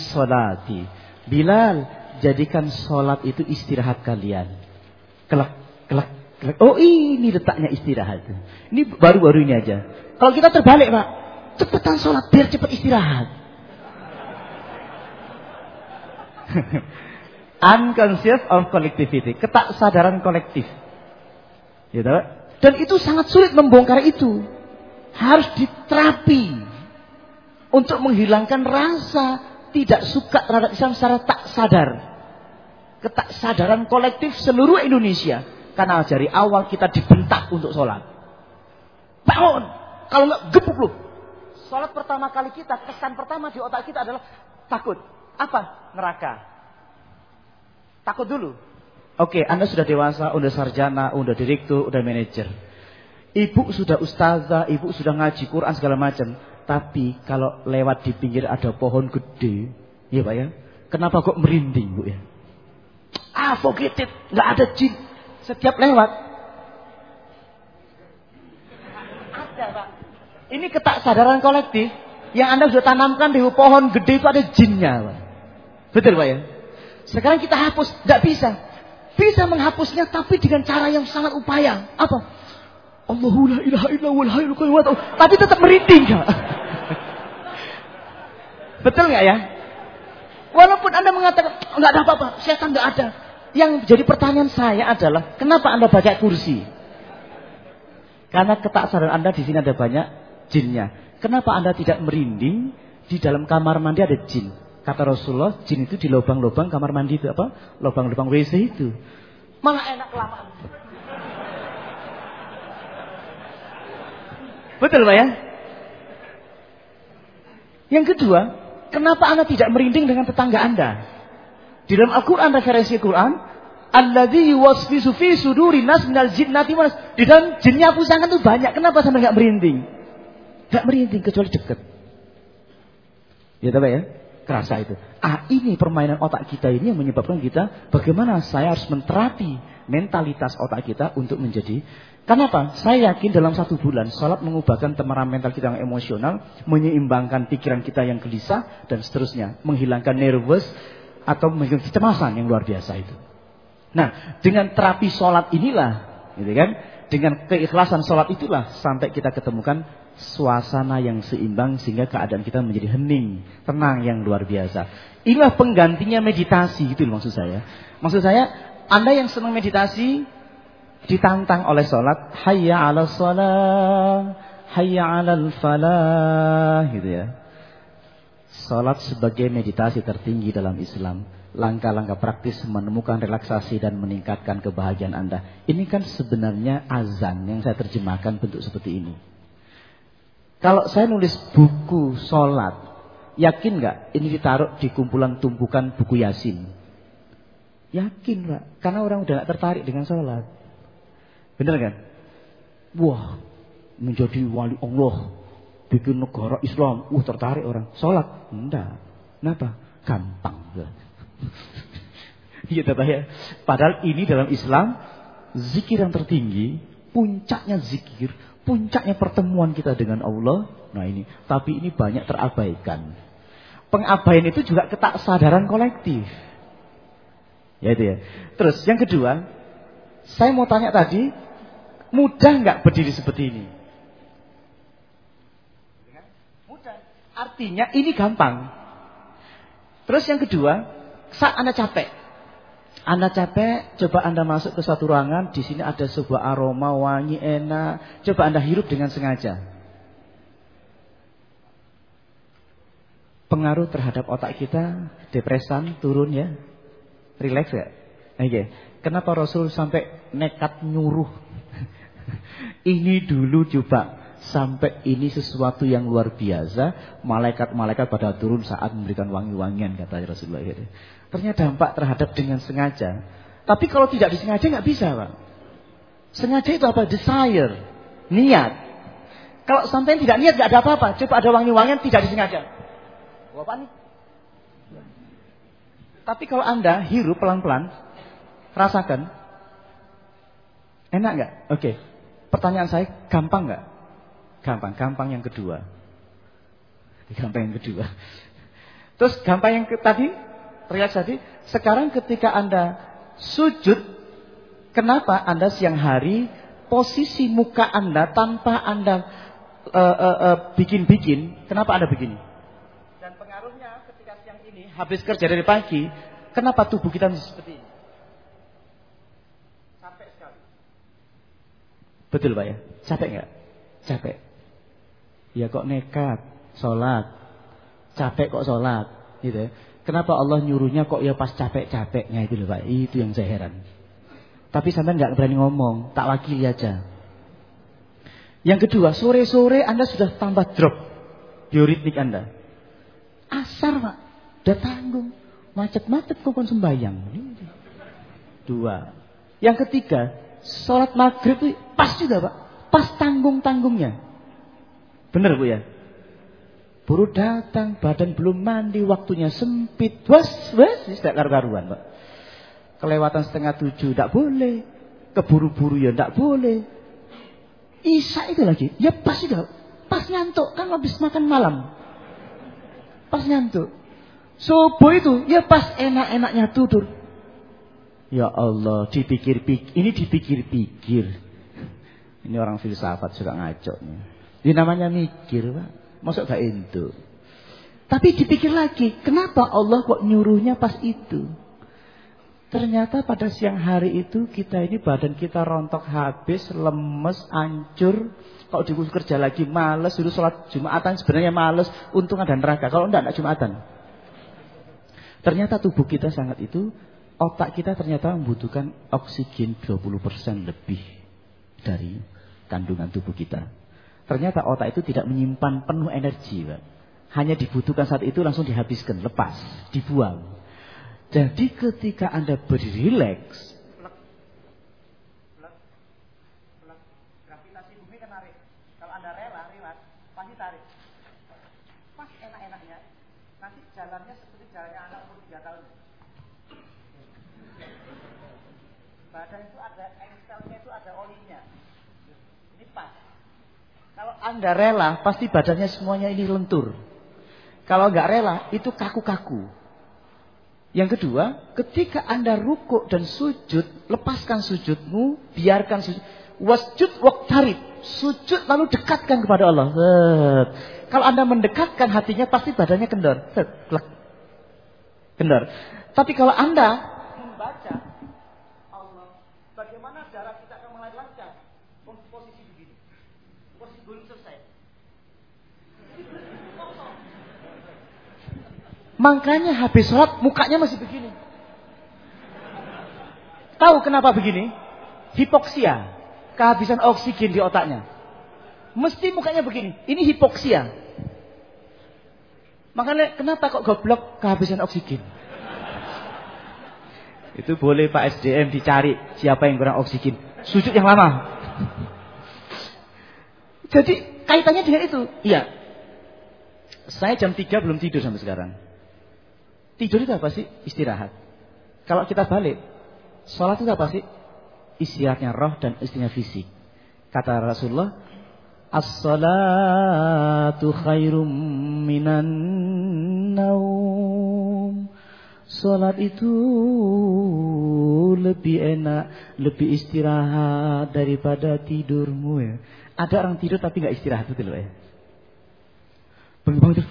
Bilal, jadikan solat itu istirahat kalian. Kelak, kelak, Oh ini letaknya istirahat. Ini baru-baru ini aja. Kalau kita terbalik pak, cepetan sholat biar cepat istirahat. Unconscious of collectivity, ketak sadaran kolektif. Gitu. Dan itu sangat sulit membongkar itu. Harus diterapi untuk menghilangkan rasa tidak suka terhadap Islam secara tak sadar. Ketak sadaran kolektif seluruh Indonesia karena dari awal kita dibentak untuk sholat. Bangun. Kalau nggak gebuk lu. Sholat pertama kali kita, kesan pertama di otak kita adalah takut. Apa? Neraka. Takut dulu. Oke, Anda sudah dewasa, udah sarjana, udah direktur, udah manajer. Ibu sudah ustazah, ibu sudah ngaji Quran segala macam. Tapi kalau lewat di pinggir ada pohon gede, ya Pak ya. Kenapa kok merinding Bu ya? Ah, forget it, nggak ada jin setiap lewat. Ada Pak. Ini ketak sadaran kolektif yang Anda sudah tanamkan di pohon gede itu ada jinnya Pak. Betul Pak ya? Sekarang kita hapus, tidak bisa. Bisa menghapusnya tapi dengan cara yang sangat upaya. Apa? Allahu la ilaha illa wal hayyul qayyum. Tapi tetap merinding Kak. Betul nggak ya? Walaupun Anda mengatakan nggak ada apa-apa, setan nggak ada. Yang jadi pertanyaan saya adalah, kenapa Anda pakai kursi? Karena ketaksaran Anda di sini ada banyak jinnya. Kenapa Anda tidak merinding Di dalam kamar mandi ada jin. Kata Rasulullah, jin itu di lubang-lubang kamar mandi itu apa? Lubang-lubang WC itu. Malah enak kelamaan. Betul Pak ya? Yang kedua, kenapa Anda tidak merinding dengan tetangga Anda? Di dalam Al-Quran, referensi Al-Quran, Alladhi yuwasfisu fi suduri nas minal jinnati mas. Di dalam jinnya pusangan itu banyak. Kenapa sampai nggak merinding? Nggak merinding kecuali dekat. Ya tahu ya? Kerasa itu. Ah ini permainan otak kita ini yang menyebabkan kita bagaimana saya harus menterapi mentalitas otak kita untuk menjadi Kenapa? Saya yakin dalam satu bulan sholat mengubahkan temperamental kita yang emosional, menyeimbangkan pikiran kita yang gelisah dan seterusnya, menghilangkan nervous atau menghilangkan kecemasan yang luar biasa itu. Nah, dengan terapi sholat inilah, gitu kan? Dengan keikhlasan sholat itulah sampai kita ketemukan suasana yang seimbang sehingga keadaan kita menjadi hening, tenang yang luar biasa. Inilah penggantinya meditasi gitu maksud saya. Maksud saya, Anda yang senang meditasi ditantang oleh sholat hayya ala sholat hayya ala falah gitu ya sholat sebagai meditasi tertinggi dalam Islam. Langkah-langkah praktis menemukan relaksasi dan meningkatkan kebahagiaan anda. Ini kan sebenarnya azan yang saya terjemahkan bentuk seperti ini. Kalau saya nulis buku sholat yakin nggak ini ditaruh di kumpulan tumpukan buku yasin? Yakin pak. Karena orang udah gak tertarik dengan sholat Benar kan? Wah, menjadi wali Allah, bikin negara Islam, uh tertarik orang. Sholat, enggak. Kenapa? Gampang. Iya tetap ya. Padahal ini dalam Islam zikir yang tertinggi, puncaknya zikir, puncaknya pertemuan kita dengan Allah. Nah ini, tapi ini banyak terabaikan. Pengabaian itu juga ketak sadaran kolektif. Ya itu ya. Terus yang kedua, saya mau tanya tadi, Mudah nggak berdiri seperti ini? Artinya ini gampang. Terus yang kedua, saat Anda capek. Anda capek, coba Anda masuk ke satu ruangan, di sini ada sebuah aroma wangi enak, coba Anda hirup dengan sengaja. Pengaruh terhadap otak kita, depresan turun ya. Relax ya. Oke. Okay. Kenapa Rasul sampai nekat nyuruh ini dulu coba sampai ini sesuatu yang luar biasa, malaikat-malaikat pada turun saat memberikan wangi-wangian kata Rasulullah. Ternyata dampak terhadap dengan sengaja. Tapi kalau tidak disengaja nggak bisa, Pak. Sengaja itu apa? Desire, niat. Kalau sampai tidak niat nggak ada apa-apa. Coba ada wangi-wangian tidak disengaja. Apa nih? Tapi kalau Anda hirup pelan-pelan, rasakan. Enak nggak? Oke. Okay. Pertanyaan saya, gampang nggak? Gampang, gampang yang kedua. Gampang yang kedua. Terus gampang yang ke, tadi, relax tadi. Sekarang ketika Anda sujud, kenapa Anda siang hari posisi muka Anda tanpa Anda bikin-bikin, uh, uh, uh, bikin -bikin, kenapa Anda begini? Dan pengaruhnya ketika siang ini habis kerja dari pagi, kenapa tubuh kita seperti ini? Betul Pak ya? Capek nggak? Capek. Ya kok nekat sholat. Capek kok sholat. Gitu ya. Kenapa Allah nyuruhnya kok ya pas capek-capeknya itu loh Pak. Itu yang saya heran. Tapi sampai nggak berani ngomong. Tak wakili aja. Yang kedua, sore-sore Anda sudah tambah drop. Bioritmik Anda. Asar Pak. Udah tanggung. Macet-macet kok sembahyang. Dua. Yang ketiga, sholat maghrib itu pas juga pak. Pas tanggung-tanggungnya. Benar bu ya? Buru datang, badan belum mandi, waktunya sempit. Was, was, tidak karu-karuan pak. Kelewatan setengah tujuh, tidak boleh. Keburu-buru ya tidak boleh. Isa itu lagi, ya pas juga. Pas nyantuk, kan habis makan malam. Pas nyantuk. Subuh itu, ya pas enak-enaknya tidur. Ya Allah, dipikir-pikir, ini dipikir-pikir. Ini orang filsafat suka ngaco nih. Ini namanya mikir, Pak. Masuk gak itu. Tapi dipikir lagi, kenapa Allah kok nyuruhnya pas itu? Ternyata pada siang hari itu kita ini badan kita rontok habis, lemes, hancur. Kalau disuruh kerja lagi males, dulu sholat Jumatan sebenarnya males, untung ada neraka. Kalau enggak, enggak Jumatan. Ternyata tubuh kita sangat itu, otak kita ternyata membutuhkan oksigen 20% lebih dari kandungan tubuh kita. Ternyata otak itu tidak menyimpan penuh energi. Hanya dibutuhkan saat itu langsung dihabiskan, lepas, dibuang. Jadi ketika Anda berdiri rileks, Anda rela, pasti badannya semuanya ini lentur. Kalau nggak rela, itu kaku-kaku. Yang kedua, ketika Anda rukuk dan sujud, lepaskan sujudmu, biarkan sujud. Wasjud waktarib. Sujud lalu dekatkan kepada Allah. Set. Kalau Anda mendekatkan hatinya, pasti badannya kendor. Set. Kendor. Tapi kalau Anda Makanya habis sholat mukanya masih begini. Tahu kenapa begini? Hipoksia. Kehabisan oksigen di otaknya. Mesti mukanya begini. Ini hipoksia. Makanya kenapa kok goblok kehabisan oksigen? Itu boleh Pak SDM dicari siapa yang kurang oksigen. Sujud yang lama. Jadi kaitannya dengan itu. Iya. Saya jam 3 belum tidur sampai sekarang. Tidur itu apa sih? Istirahat. Kalau kita balik, sholat itu apa sih? Istirahatnya roh dan istirahatnya fisik. Kata Rasulullah, As-salatu khairum minan naum. Salat itu lebih enak, lebih istirahat daripada tidurmu ya. Ada orang tidur tapi nggak istirahat itu loh ya. Bangun-bangun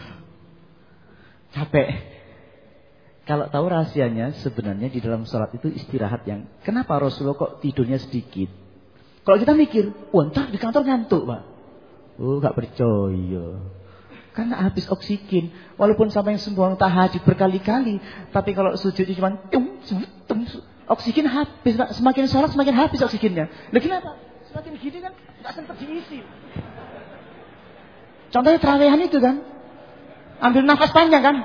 capek. Kalau tahu rahasianya sebenarnya di dalam sholat itu istirahat yang kenapa Rasulullah kok tidurnya sedikit? Kalau kita mikir, wah di kantor ngantuk pak. Oh gak percaya. Karena habis oksigen. Walaupun sampai yang sembuh tahajud berkali-kali. Tapi kalau sujud cuma tum, tum, oksigen habis. Pak. Semakin sholat semakin habis oksigennya. Lah kenapa? Semakin gini kan gak sempat diisi. Contohnya terawehan itu kan. Ambil nafas panjang kan.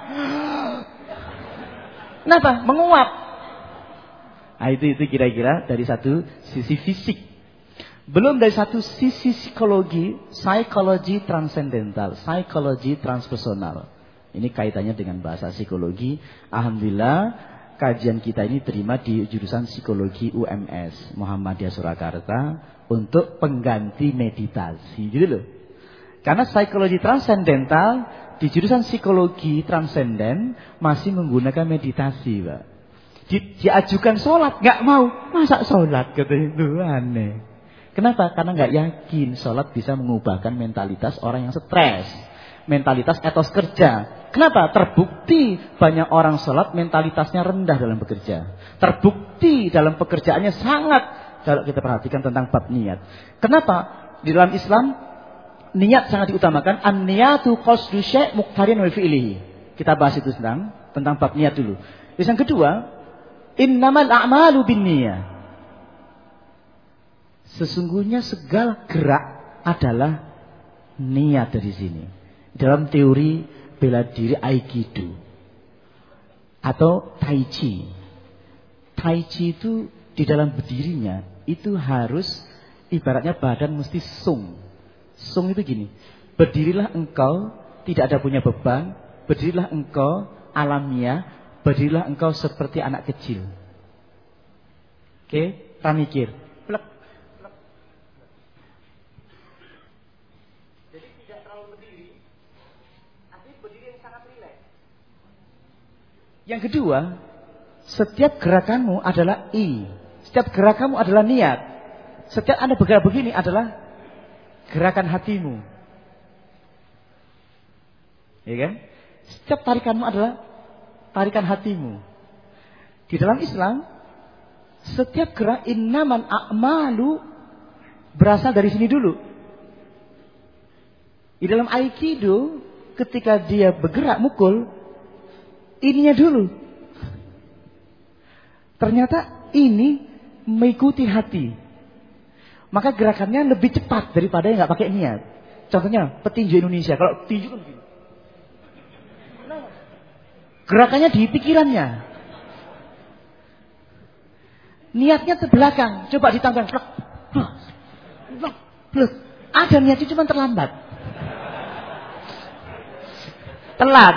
Kenapa? Menguap. Nah, itu itu kira-kira dari satu sisi fisik. Belum dari satu sisi psikologi, psikologi transcendental, psikologi transpersonal. Ini kaitannya dengan bahasa psikologi. Alhamdulillah kajian kita ini terima di jurusan psikologi UMS Muhammadiyah Surakarta untuk pengganti meditasi gitu loh. Karena psikologi transcendental di jurusan psikologi transenden masih menggunakan meditasi, Pak. Di, diajukan sholat, nggak mau. Masa sholat? Kata itu aneh. Kenapa? Karena nggak yakin sholat bisa mengubahkan mentalitas orang yang stres. Mentalitas etos kerja. Kenapa? Terbukti banyak orang sholat mentalitasnya rendah dalam bekerja. Terbukti dalam pekerjaannya sangat kalau kita perhatikan tentang bab niat. Kenapa? Di dalam Islam niat sangat diutamakan. An-niyatu qasdu syai' muqtarin wa fi'lihi. Kita bahas itu tentang tentang bab niat dulu. Terus yang kedua, innamal a'malu binniyah. Sesungguhnya segala gerak adalah niat dari sini. Dalam teori bela diri Aikido atau Tai Chi. Tai Chi itu di dalam berdirinya itu harus ibaratnya badan mesti sung. Sung itu gini. Berdirilah engkau tidak ada punya beban. Berdirilah engkau alamiah. Berdirilah engkau seperti anak kecil. Oke, okay? mikir. Plek. Plek. Jadi tidak terlalu berdiri. Artinya berdiri yang sangat rileks. Yang kedua, setiap gerakanmu adalah i. Setiap gerakanmu adalah niat. Setiap Anda bergerak begini adalah gerakan hatimu. Ya kan? Setiap tarikanmu adalah tarikan hatimu. Di dalam Islam, Setiap gerak innaman a'malu berasal dari sini dulu. Di dalam aikido ketika dia bergerak mukul ininya dulu. Ternyata ini mengikuti hati. Maka gerakannya lebih cepat daripada yang nggak pakai niat. Contohnya petinju Indonesia. Kalau tinju kan begini. Gerakannya di pikirannya. Niatnya terbelakang. Coba ditambah. Ada niatnya cuma terlambat. Telat.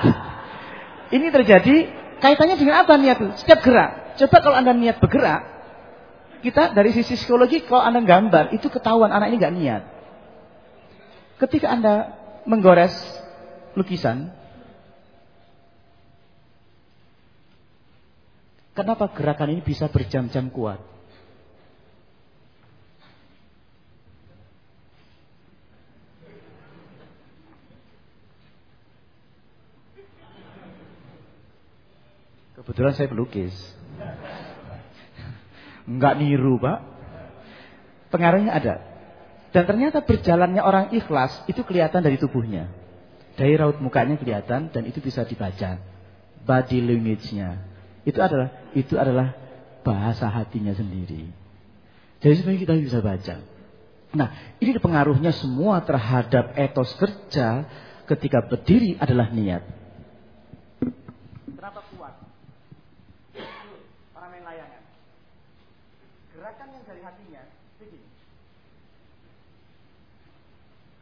Ini terjadi kaitannya dengan apa niat itu? Setiap gerak. Coba kalau Anda niat bergerak, kita dari sisi psikologi kalau Anda gambar, itu ketahuan anak ini nggak niat. Ketika Anda menggores lukisan, kenapa gerakan ini bisa berjam-jam kuat? Kebetulan saya pelukis. Enggak niru, Pak. Pengaruhnya ada. Dan ternyata berjalannya orang ikhlas itu kelihatan dari tubuhnya. Dari raut mukanya kelihatan dan itu bisa dibaca. Body language-nya. Itu adalah itu adalah bahasa hatinya sendiri. Jadi sebenarnya kita bisa baca. Nah, ini pengaruhnya semua terhadap etos kerja ketika berdiri adalah niat.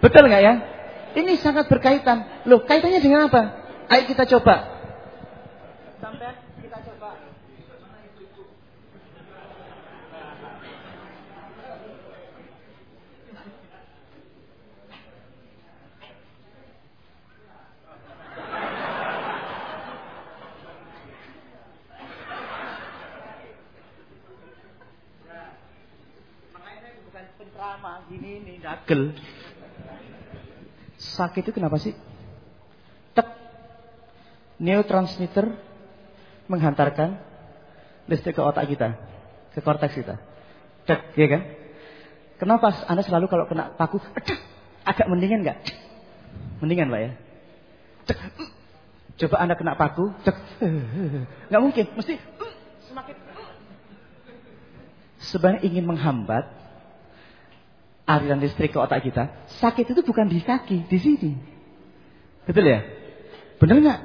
Betul nggak ya? Ini sangat berkaitan. Loh, kaitannya dengan apa? Ayo kita coba. Dagel. Sakit itu kenapa sih? Tek. Neurotransmitter menghantarkan listrik ke otak kita, ke korteks kita. Tek, ya kan? Kenapa Anda selalu kalau kena paku, tek, agak mendingan nggak? Mendingan, Pak ya? Tek. Coba Anda kena paku, tek. Nggak mungkin, mesti semakin sebenarnya ingin menghambat aliran listrik ke otak kita, sakit itu bukan di kaki, di sini. Betul ya? Benar nggak?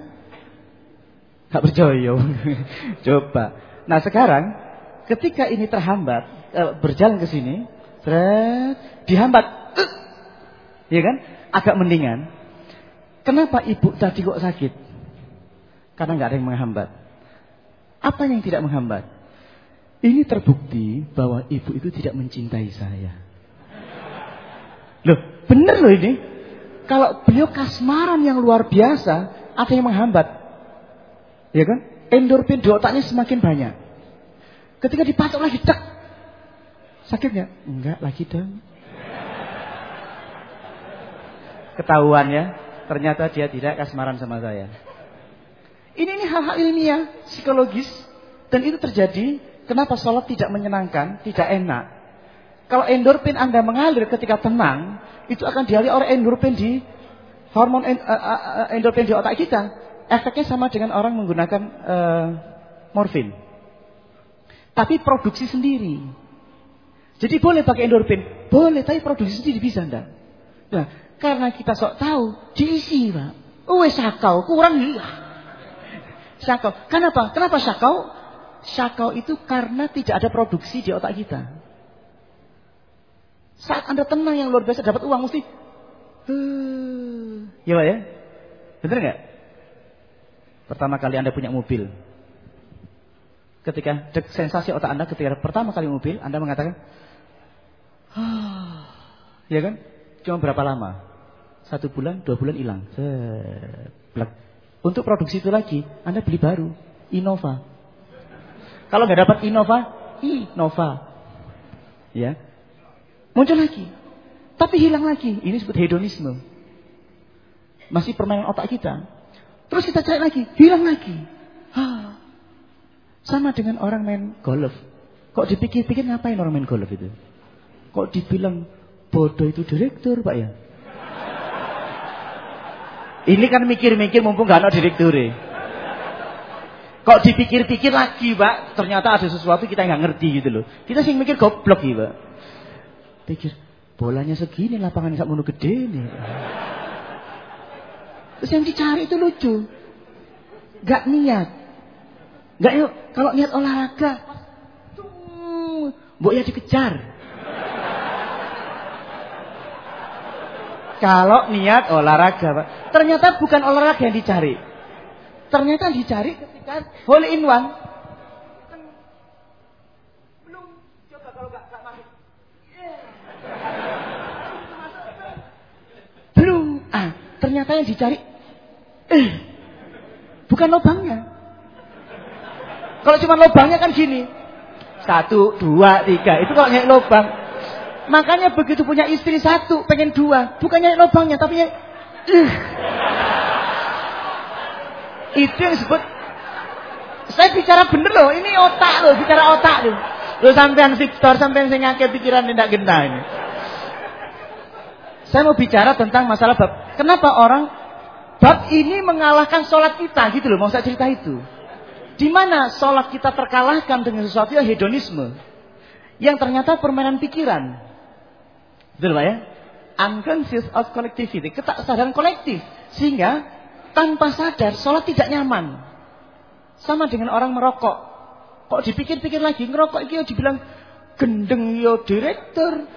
Gak percaya. Coba. Nah sekarang, ketika ini terhambat, eh, berjalan ke sini, dihambat, uh, ya kan? Agak mendingan. Kenapa ibu tadi kok sakit? Karena nggak ada yang menghambat. Apa yang tidak menghambat? Ini terbukti bahwa ibu itu tidak mencintai saya. Loh, bener loh ini. Kalau beliau kasmaran yang luar biasa, ada yang menghambat. Ya kan? Endorfin di otaknya semakin banyak. Ketika dipatok lagi, cek. Sakitnya? Enggak, lagi dong. Ketahuan ya, ternyata dia tidak kasmaran sama saya. Ini ini hal-hal ilmiah, psikologis. Dan itu terjadi, kenapa sholat tidak menyenangkan, tidak enak. Kalau endorfin Anda mengalir ketika tenang, itu akan dialih oleh endorfin di hormon eh, eh, endorfin di otak kita. Efeknya sama dengan orang menggunakan uh, morfin. Tapi produksi sendiri. Jadi boleh pakai endorfin, boleh, tapi produksi sendiri bisa Anda. Nah, karena kita sok tahu, diisi Pak. Oh, sakau, kurang iya. Sakau. Kenapa? Kenapa sakau? Sakau itu karena tidak ada produksi di otak kita. Saat Anda tenang yang luar biasa dapat uang mesti uh, ya Pak ya. Benar nggak? Pertama kali Anda punya mobil. Ketika sensasi otak Anda ketika pertama kali mobil, Anda mengatakan, ah, ya kan? Cuma berapa lama? Satu bulan, dua bulan hilang. Untuk produksi itu lagi, Anda beli baru, Innova. Kalau nggak dapat Innova, Innova. Ya. Muncul lagi. Tapi hilang lagi. Ini disebut hedonisme. Masih permainan otak kita. Terus kita cari lagi, hilang lagi. Ha. Sama dengan orang main golf. Kok dipikir-pikir ngapain orang main golf itu? Kok dibilang bodoh itu direktur, Pak ya? Ini kan mikir-mikir mumpung gak ada direktur ya. Kok dipikir-pikir lagi, Pak? Ternyata ada sesuatu kita nggak ngerti gitu loh. Kita sih mikir goblok gitu, Pak. Pikir, bolanya segini lapangan sak mono gede nih. Terus yang dicari itu lucu. Gak niat. Gak yuk, kalau niat olahraga. Mbok ya dikejar. Kalau niat olahraga, Pak. Ternyata bukan olahraga yang dicari. Ternyata dicari ketika hole in one. Belum. Coba kalau gak, gak masuk. Belum. Ah, ternyata yang dicari Eh, bukan lubangnya. Kalau cuma lubangnya kan gini. Satu, dua, tiga. Itu kalau nyari lubang. Makanya begitu punya istri satu, pengen dua. Bukan nyari lubangnya, tapi nyari... Uh. Itu yang disebut... Saya bicara bener loh, ini otak loh, bicara otak loh. Lo sampean Victor, sampean saya ngake pikiran tidak gena ini. Saya mau bicara tentang masalah bab. Kenapa orang Bab ini mengalahkan sholat kita gitu loh, mau saya cerita itu. Di mana sholat kita terkalahkan dengan sesuatu yang hedonisme. Yang ternyata permainan pikiran. Betul Pak ya? Unconscious of. Ketaksaran kolektif. Sehingga tanpa sadar sholat tidak nyaman. Sama dengan orang merokok. Kok dipikir-pikir lagi ngerokok itu dibilang gendeng yo direktur.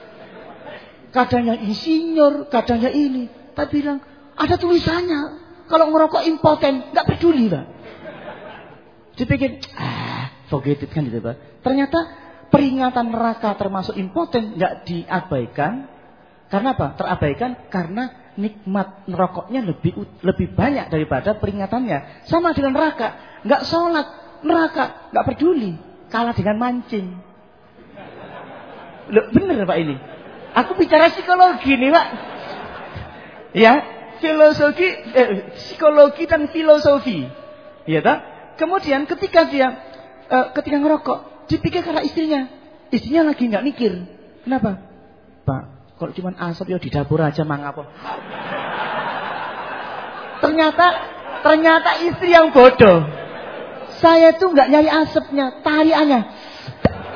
Kadangnya insinyur, kadangnya ini. Tapi bilang ada tulisannya. Kalau ngerokok impoten, nggak peduli, Pak. Dipikir, ah, forget it kan gitu, Pak. Ternyata peringatan neraka termasuk impoten nggak diabaikan. Karena apa? Terabaikan karena nikmat nerokoknya lebih lebih banyak daripada peringatannya. Sama dengan neraka, nggak sholat, neraka nggak peduli, kalah dengan mancing. Loh, bener Pak ini. Aku bicara psikologi nih Pak. Ya, filosofi, eh, psikologi dan filosofi. Ya tak? Kemudian ketika dia eh, ketika ngerokok, dipikir karena istrinya. Istrinya lagi nggak mikir. Kenapa? Pak, kalau cuma asap ya di dapur aja mang apa? Ternyata ternyata istri yang bodoh. Saya tuh nggak nyari asapnya, tariannya.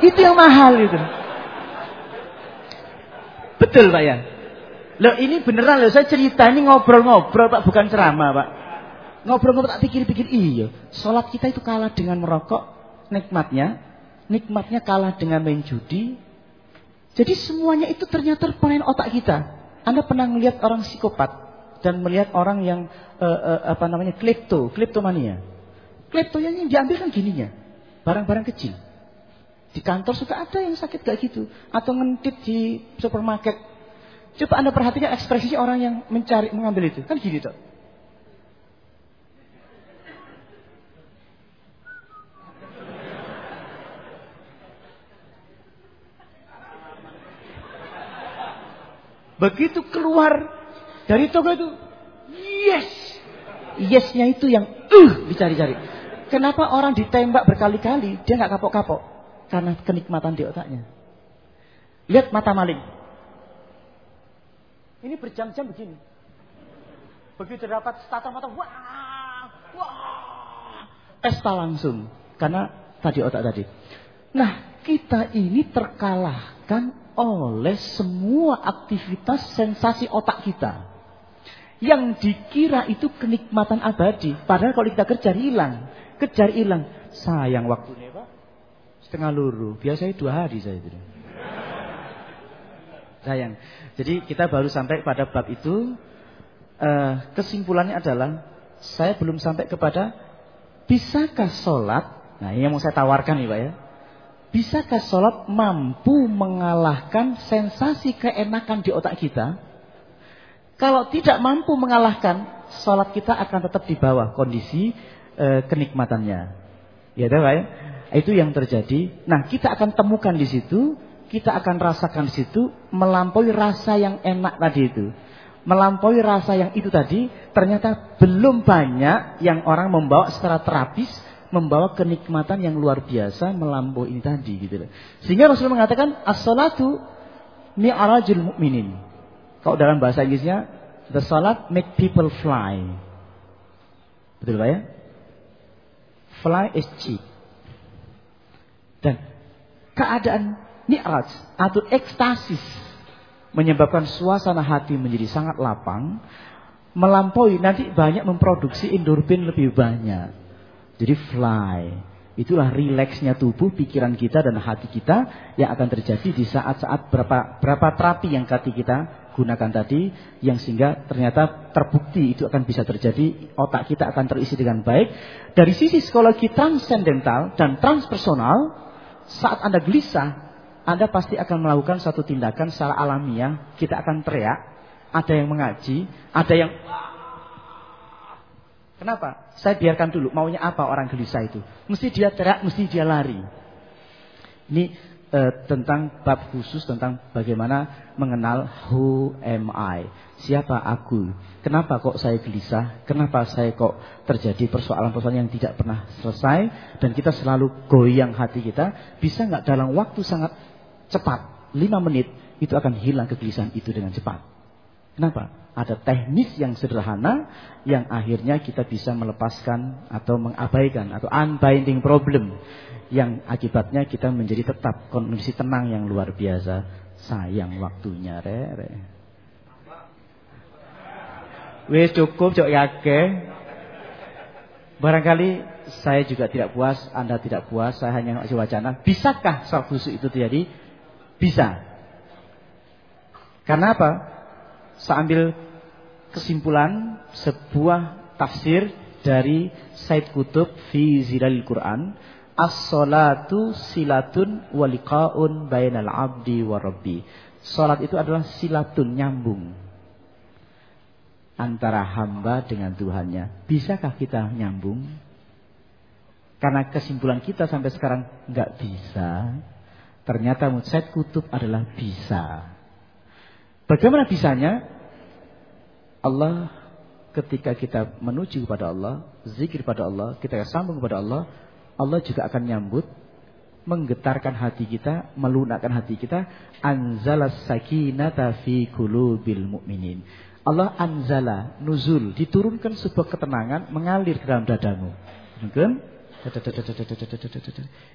Itu yang mahal itu. Betul Pak ya? Loh ini beneran loh, saya cerita ini ngobrol-ngobrol Pak, bukan ceramah Pak. Ngobrol-ngobrol tak pikir-pikir, iya. Sholat kita itu kalah dengan merokok, nikmatnya. Nikmatnya kalah dengan main judi. Jadi semuanya itu ternyata pemain otak kita. Anda pernah melihat orang psikopat dan melihat orang yang uh, uh, apa namanya klepto, kleptomania. Klepto yang diambil kan gininya, barang-barang kecil. Di kantor suka ada yang sakit kayak gitu, atau ngentip di supermarket Coba Anda perhatikan ekspresi orang yang mencari mengambil itu. Kan gini tuh. Begitu keluar dari toko itu, yes. Yesnya itu yang uh dicari-cari. Kenapa orang ditembak berkali-kali dia nggak kapok-kapok? Karena kenikmatan di otaknya. Lihat mata maling. Ini berjam-jam begini. Begitu dapat tata mata, wah, wah, pesta langsung. Karena tadi otak tadi. Nah, kita ini terkalahkan oleh semua aktivitas sensasi otak kita. Yang dikira itu kenikmatan abadi. Padahal kalau kita kejar hilang. Kejar hilang. Sayang waktunya Pak. Setengah luru. Biasanya dua hari saya itu. Sayang. Jadi kita baru sampai pada bab itu. Uh, kesimpulannya adalah saya belum sampai kepada bisakah sholat? Nah ini yang mau saya tawarkan nih Pak ya. Bisakah sholat mampu mengalahkan sensasi keenakan di otak kita? Kalau tidak mampu mengalahkan, sholat kita akan tetap di bawah kondisi e, kenikmatannya. Ya, Pak ya? Itu yang terjadi. Nah, kita akan temukan di situ, kita akan rasakan situ melampaui rasa yang enak tadi itu. Melampaui rasa yang itu tadi, ternyata belum banyak yang orang membawa secara terapis membawa kenikmatan yang luar biasa melampaui ini tadi gitu. Sehingga Rasulullah mengatakan as-salatu mi'rajul mu'minin. Kalau dalam bahasa Inggrisnya the salat make people fly. Betul Pak ya? Fly is cheap. Dan keadaan mi'raj atau ekstasis menyebabkan suasana hati menjadi sangat lapang, melampaui nanti banyak memproduksi endorfin lebih banyak. Jadi fly. Itulah rileksnya tubuh, pikiran kita dan hati kita yang akan terjadi di saat-saat berapa berapa terapi yang kati kita gunakan tadi yang sehingga ternyata terbukti itu akan bisa terjadi otak kita akan terisi dengan baik dari sisi psikologi transcendental dan transpersonal saat Anda gelisah Anda pasti akan melakukan satu tindakan secara alamiah kita akan teriak ada yang mengaji ada yang Kenapa? Saya biarkan dulu maunya apa orang gelisah itu. Mesti dia teriak, mesti dia lari. Ini eh, tentang bab khusus tentang bagaimana mengenal who am I. Siapa aku? Kenapa kok saya gelisah? Kenapa saya kok terjadi persoalan-persoalan yang tidak pernah selesai dan kita selalu goyang hati kita? Bisa nggak dalam waktu sangat cepat, lima menit itu akan hilang kegelisahan itu dengan cepat. Kenapa? ada teknis yang sederhana yang akhirnya kita bisa melepaskan atau mengabaikan atau unbinding problem yang akibatnya kita menjadi tetap kondisi tenang yang luar biasa. Sayang waktunya, re, Wes cukup cok yake. Barangkali saya juga tidak puas, Anda tidak puas, saya hanya ngasih wacana. Bisakah sholat itu terjadi? Bisa. Karena apa? Saya ambil kesimpulan sebuah tafsir dari Said Kutub fi Zilalil Quran As-salatu silatun waliqaun bainal abdi wa rabbi. Salat itu adalah silatun nyambung antara hamba dengan Tuhannya. Bisakah kita nyambung? Karena kesimpulan kita sampai sekarang nggak bisa. Ternyata Said Kutub adalah bisa. Bagaimana bisanya? Allah ketika kita menuju kepada Allah, zikir pada Allah, kita sambung kepada Allah, Allah juga akan nyambut, menggetarkan hati kita, melunakkan hati kita, anzala sakinata fi qulubil mu'minin. Allah anzala, nuzul, diturunkan sebuah ketenangan mengalir ke dalam dadamu.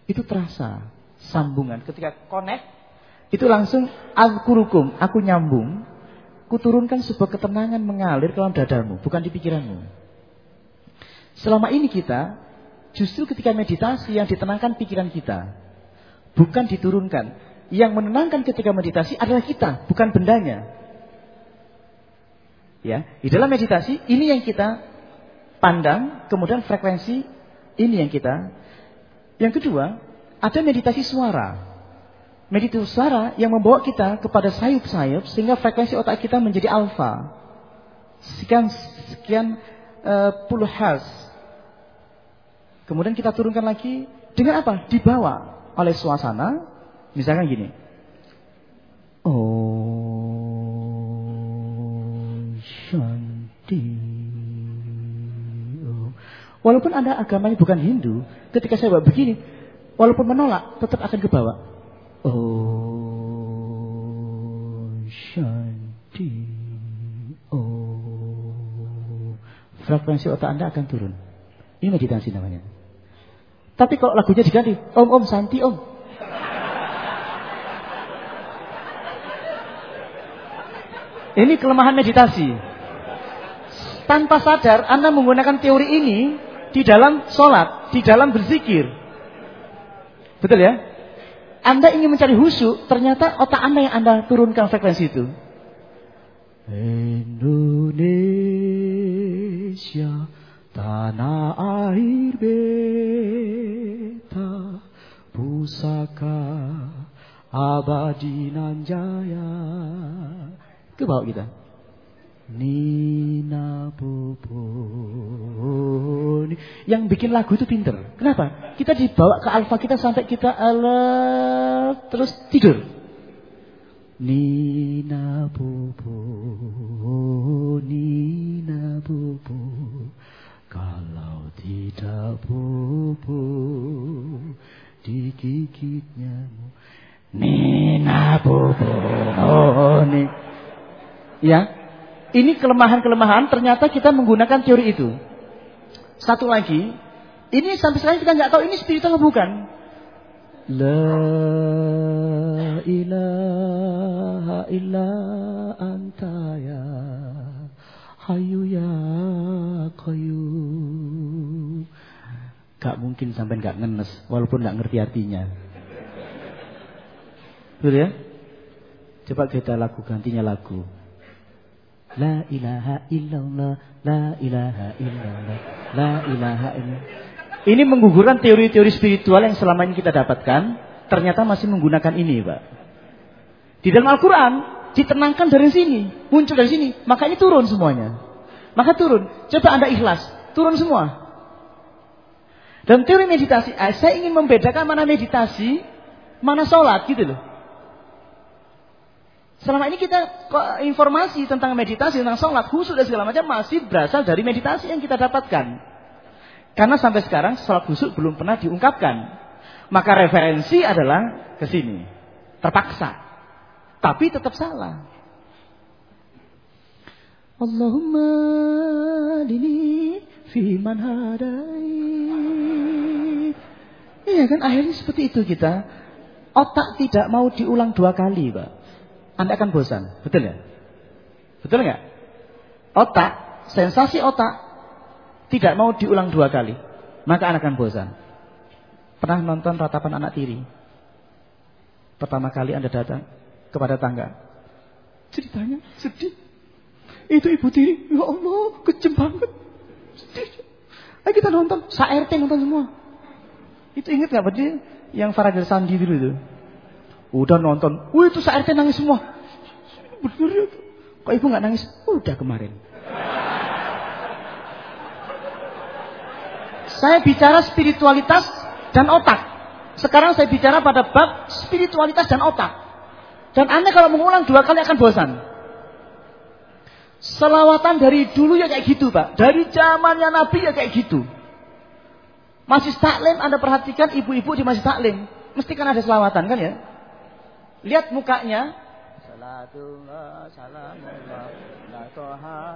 Itu terasa sambungan ketika connect itu langsung azkurukum, aku nyambung Kuturunkan sebuah ketenangan mengalir ke dalam dadamu, bukan di pikiranmu. Selama ini kita, justru ketika meditasi yang ditenangkan pikiran kita. Bukan diturunkan. Yang menenangkan ketika meditasi adalah kita, bukan bendanya. Ya, di dalam meditasi ini yang kita pandang, kemudian frekuensi ini yang kita. Yang kedua, ada meditasi suara meditasi suara yang membawa kita kepada sayup-sayup sehingga frekuensi otak kita menjadi alfa. Sekian sekian uh, puluh hertz. Kemudian kita turunkan lagi dengan apa? Dibawa oleh suasana. Misalkan gini. Oh, Shanti. Oh. Walaupun Anda agamanya bukan Hindu, ketika saya bawa begini, walaupun menolak, tetap akan ke bawah. Oh Shanti Oh Frekuensi otak Anda akan turun. Ini meditasi namanya. Tapi kalau lagunya diganti? Om Om Santi Om. Ini kelemahan meditasi. Tanpa sadar Anda menggunakan teori ini Di dalam sholat Di dalam berzikir Betul ya anda ingin mencari husu, ternyata otak Anda yang Anda turunkan frekuensi itu. Indonesia Tanah air beta pusaka abadi nan jaya. Ke bawah kita. Nina Bobo. Yang bikin lagu itu pinter. Kenapa? Kita dibawa ke alfa kita sampai kita alert terus tidur. Nina Bobo, Nina Bobo. Kalau tidak bobo digigitnya Nina bobo oh. Ya, ini kelemahan-kelemahan ternyata kita menggunakan teori itu. Satu lagi, ini sampai sekarang kita nggak tahu ini spiritual atau bukan. La ilaha illa anta ya Hayu ya qayyum. Gak mungkin sampai gak ngenes walaupun gak ngerti artinya. Betul ya? Coba kita lagu gantinya lagu. La ilaha illallah, la ilaha illallah, la ilaha illallah. Ini menggugurkan teori-teori spiritual yang selama ini kita dapatkan, ternyata masih menggunakan ini, Pak. Di dalam Al-Quran, ditenangkan dari sini, muncul dari sini, maka ini turun semuanya. Maka turun. Coba Anda ikhlas, turun semua. Dan teori meditasi, eh, saya ingin membedakan mana meditasi, mana sholat gitu loh. Selama ini kita informasi tentang meditasi, tentang sholat, khusus dan segala macam masih berasal dari meditasi yang kita dapatkan. Karena sampai sekarang sholat khusus belum pernah diungkapkan. Maka referensi adalah ke sini. Terpaksa. Tapi tetap salah. Allahumma dini fi man hadai. Iya kan akhirnya seperti itu kita. Otak tidak mau diulang dua kali, Pak. Anda akan bosan, betul ya? Betul nggak? Otak, sensasi otak tidak mau diulang dua kali, maka Anda akan bosan. Pernah nonton ratapan anak tiri? Pertama kali Anda datang, kepada tangga. Ceritanya sedih. Itu ibu tiri, ya Allah, kejem banget. Sedih. Ayo kita nonton, sa-RT nonton semua. Itu inget gak berarti yang Faradil Sandi dulu itu? Udah nonton, wih itu sa-RT nangis semua. Bener ya. Kok ibu gak nangis? Udah kemarin. Saya bicara spiritualitas dan otak. Sekarang saya bicara pada bab spiritualitas dan otak. Dan Anda kalau mengulang dua kali akan bosan. Selawatan dari dulu ya kayak gitu Pak. Dari zamannya Nabi ya kayak gitu. Masih taklim Anda perhatikan ibu-ibu di masjid taklim. Mesti kan ada selawatan kan ya. Lihat mukanya. Salatullah, salamullah,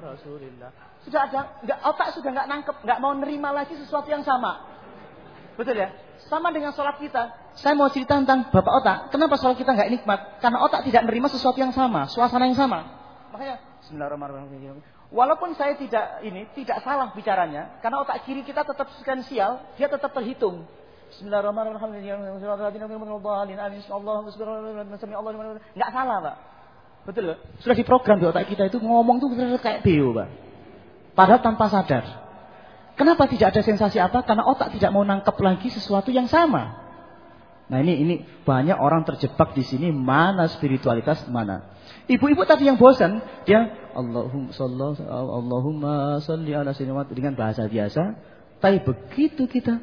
rasulillah. Sudah ada, nggak otak sudah nggak nangkep, nggak mau nerima lagi sesuatu yang sama. Betul ya? Sama dengan sholat kita. Saya mau cerita tentang bapak otak. Kenapa sholat kita nggak nikmat? Karena otak tidak menerima sesuatu yang sama, suasana yang sama. Makanya Bismillahirrahmanirrahim. Walaupun saya tidak ini tidak salah bicaranya, karena otak kiri kita tetap sekansial, dia tetap terhitung. Bismillahirrahmanirrahim. Nggak salah, Pak. Betul, Sudah diprogram di otak kita itu ngomong tuh kayak beo, Pak. Padahal tanpa sadar. Kenapa tidak ada sensasi apa? Karena otak tidak mau nangkep lagi sesuatu yang sama. Nah ini ini banyak orang terjebak di sini mana spiritualitas mana. Ibu-ibu tadi yang bosan dia sallallahu Allahumma salli ala dengan bahasa biasa. Tapi begitu kita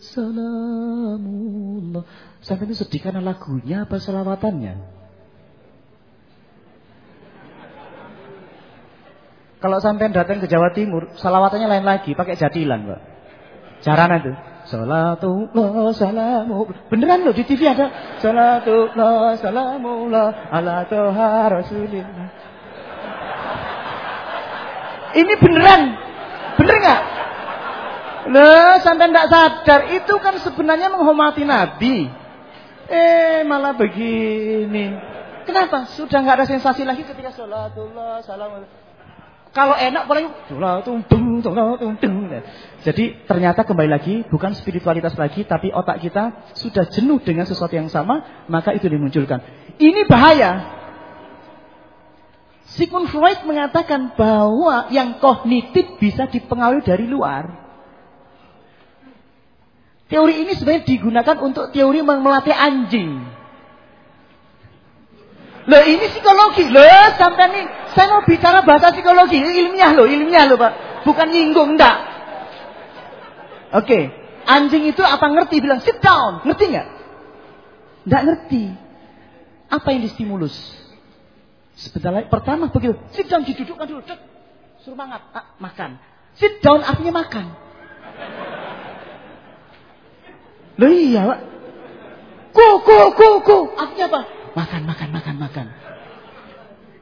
Salamullah Sampai itu sedih karena lagunya apa selawatannya Kalau sampai datang ke Jawa Timur, salawatannya lain lagi, pakai jadilan, Pak. Caranya itu. Salatullah salamu. Beneran loh di TV ada. Salatullah salamullah ala toha rasulillah. Ini beneran. Bener nggak? Loh, sampai tidak sadar. Itu kan sebenarnya menghormati Nabi. Eh, malah begini. Kenapa? Sudah nggak ada sensasi lagi ketika salatullah salamullah. Kalau enak paling Jadi ternyata kembali lagi bukan spiritualitas lagi tapi otak kita sudah jenuh dengan sesuatu yang sama, maka itu dimunculkan. Ini bahaya. Sigmund Freud mengatakan bahwa yang kognitif bisa dipengaruhi dari luar. Teori ini sebenarnya digunakan untuk teori melatih anjing. Loh ini psikologi. Loh sampai nih saya mau bicara bahasa psikologi. Ilmiah loh, ilmiah loh Pak. Bukan nyinggung, enggak. Oke. Okay. Anjing itu apa ngerti? Bilang sit down. Ngerti nggak? Enggak ngerti. Apa yang distimulus? Sebentar lagi. Pertama begitu. Sit down didudukkan dulu. Cek. Suruh mangat. Ah, makan. Sit down artinya makan. Loh iya pak. Ku, ku, ku, ku. Artinya apa? Makan, makan, makan, makan.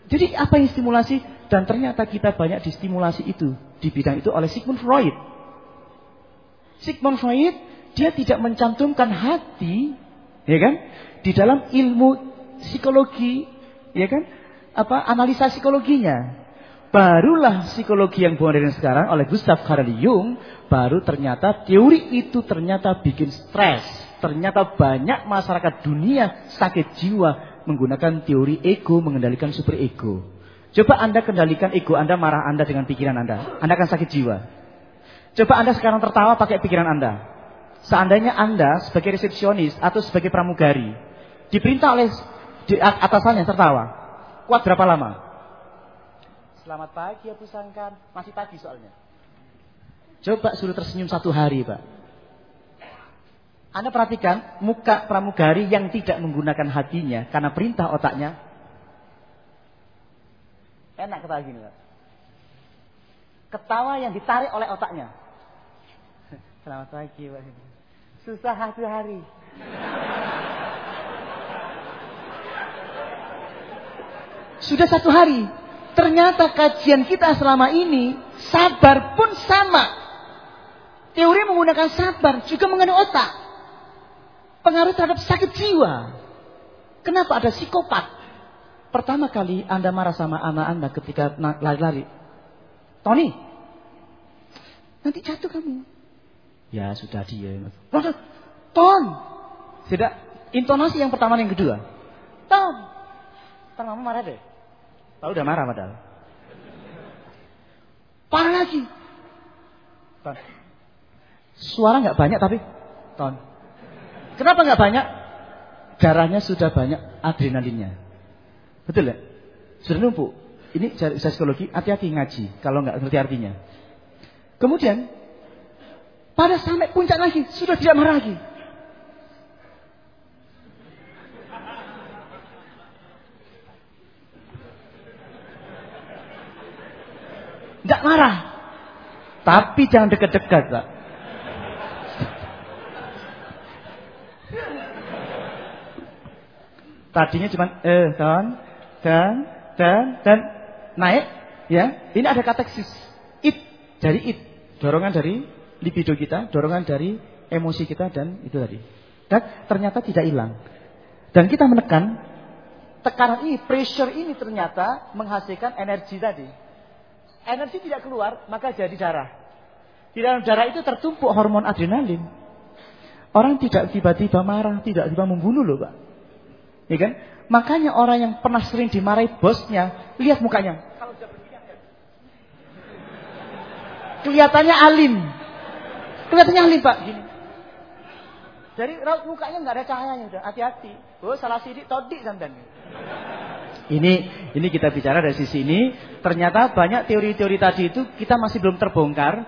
Jadi apa yang stimulasi? Dan ternyata kita banyak distimulasi itu. Di bidang itu oleh Sigmund Freud. Sigmund Freud, dia tidak mencantumkan hati, ya kan? Di dalam ilmu psikologi, ya kan? Apa analisa psikologinya. Barulah psikologi yang modern sekarang oleh Gustav Carl Jung baru ternyata teori itu ternyata bikin stres. Ternyata banyak masyarakat dunia sakit jiwa menggunakan teori ego mengendalikan super ego. Coba Anda kendalikan ego Anda, marah Anda dengan pikiran Anda. Anda akan sakit jiwa. Coba Anda sekarang tertawa pakai pikiran Anda. Seandainya Anda sebagai resepsionis atau sebagai pramugari diperintah oleh atasannya tertawa. Kuat berapa lama? Selamat pagi ya Bu Sangkan. Masih pagi soalnya. Coba suruh tersenyum satu hari Pak. Anda perhatikan muka pramugari yang tidak menggunakan hatinya karena perintah otaknya. Enak ketawa gini Pak. Ketawa yang ditarik oleh otaknya. Selamat pagi Pak. Susah satu hari. Sudah satu hari. Ternyata kajian kita selama ini sabar pun sama. Teori menggunakan sabar juga mengandung otak. Pengaruh terhadap sakit jiwa. Kenapa ada psikopat? Pertama kali Anda marah sama anak Anda ketika lari-lari. Tony, nanti jatuh kamu. Ya sudah dia. Ton. Sudah intonasi yang pertama dan yang kedua. Ton. Ntar mama marah deh. Pak udah marah padahal. Parah lagi. Ton. Suara nggak banyak tapi ton. Kenapa nggak banyak? Darahnya sudah banyak adrenalinnya. Betul ya? Sudah numpuk. Ini saya psikologi, hati-hati ngaji kalau nggak ngerti artinya. Kemudian pada sampai puncak lagi sudah tidak marah lagi. Tidak marah. Tapi jangan dekat-dekat, Pak. Tadinya cuma eh dan dan dan dan naik ya. Ini ada kateksis it dari it, dorongan dari libido kita, dorongan dari emosi kita dan itu tadi. Dan ternyata tidak hilang. Dan kita menekan tekanan ini, pressure ini ternyata menghasilkan energi tadi energi tidak keluar, maka jadi darah. Di dalam darah itu tertumpuk hormon adrenalin. Orang tidak tiba-tiba marah, tidak tiba membunuh loh, Pak. Ya kan? Makanya orang yang pernah sering dimarahi bosnya, lihat mukanya. Kalau sudah Kelihatannya alim. Kelihatannya alim, Pak. Gini. Dari raut mukanya nggak ada cahayanya udah. Hati-hati. Oh, salah sidik todik sampean. Ini ini kita bicara dari sisi ini. Ternyata banyak teori-teori tadi itu kita masih belum terbongkar.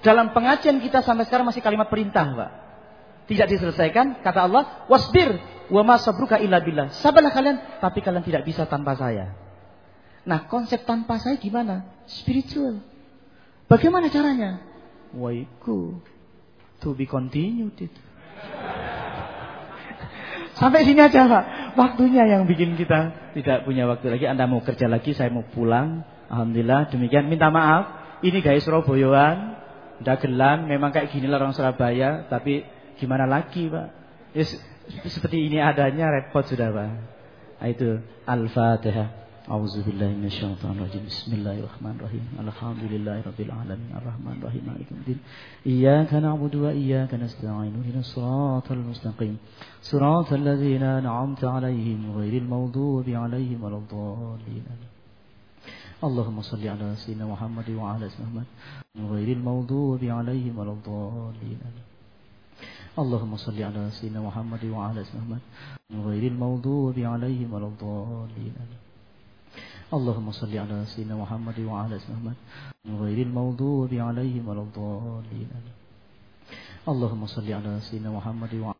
Dalam pengajian kita sampai sekarang masih kalimat perintah, Pak. Tidak diselesaikan, kata Allah, wasbir wa ma sabruka illa billah. Sabarlah kalian, tapi kalian tidak bisa tanpa saya. Nah, konsep tanpa saya gimana? Spiritual. Bagaimana caranya? Waiku. To be continued. Sampai sini aja Pak. Waktunya yang bikin kita tidak punya waktu lagi. Anda mau kerja lagi, saya mau pulang. Alhamdulillah demikian. Minta maaf. Ini guys Surabayaan. Dagelan. Memang kayak gini orang Surabaya. Tapi gimana lagi Pak. Seperti ini adanya repot sudah Pak. Itu Al-Fatihah. أعوذ بالله من الشيطان الرجيم. بسم الله الرحمن الرحيم. الحمد لله رب العالمين. الرحمن الرحيم. مالك يوم الدين. إياك نعبد وإياك نستعين. اهدنا الصراط المستقيم. صراط الذين أنعمت عليهم غير المغضوب عليهم ولا الضالين. اللهم صل على سيدنا محمد وعلى سيدنا محمد غير المغضوب عليهم ولا الضالين. اللهم صل على سيدنا محمد وعلى سيدنا محمد غير المغضوب عليهم ولا الضالين. اللهم صل على سيدنا محمد وعلى سيدنا محمد. غير المغضوب عليهم ولا الضالين. اللهم صل على سيدنا محمد وعلى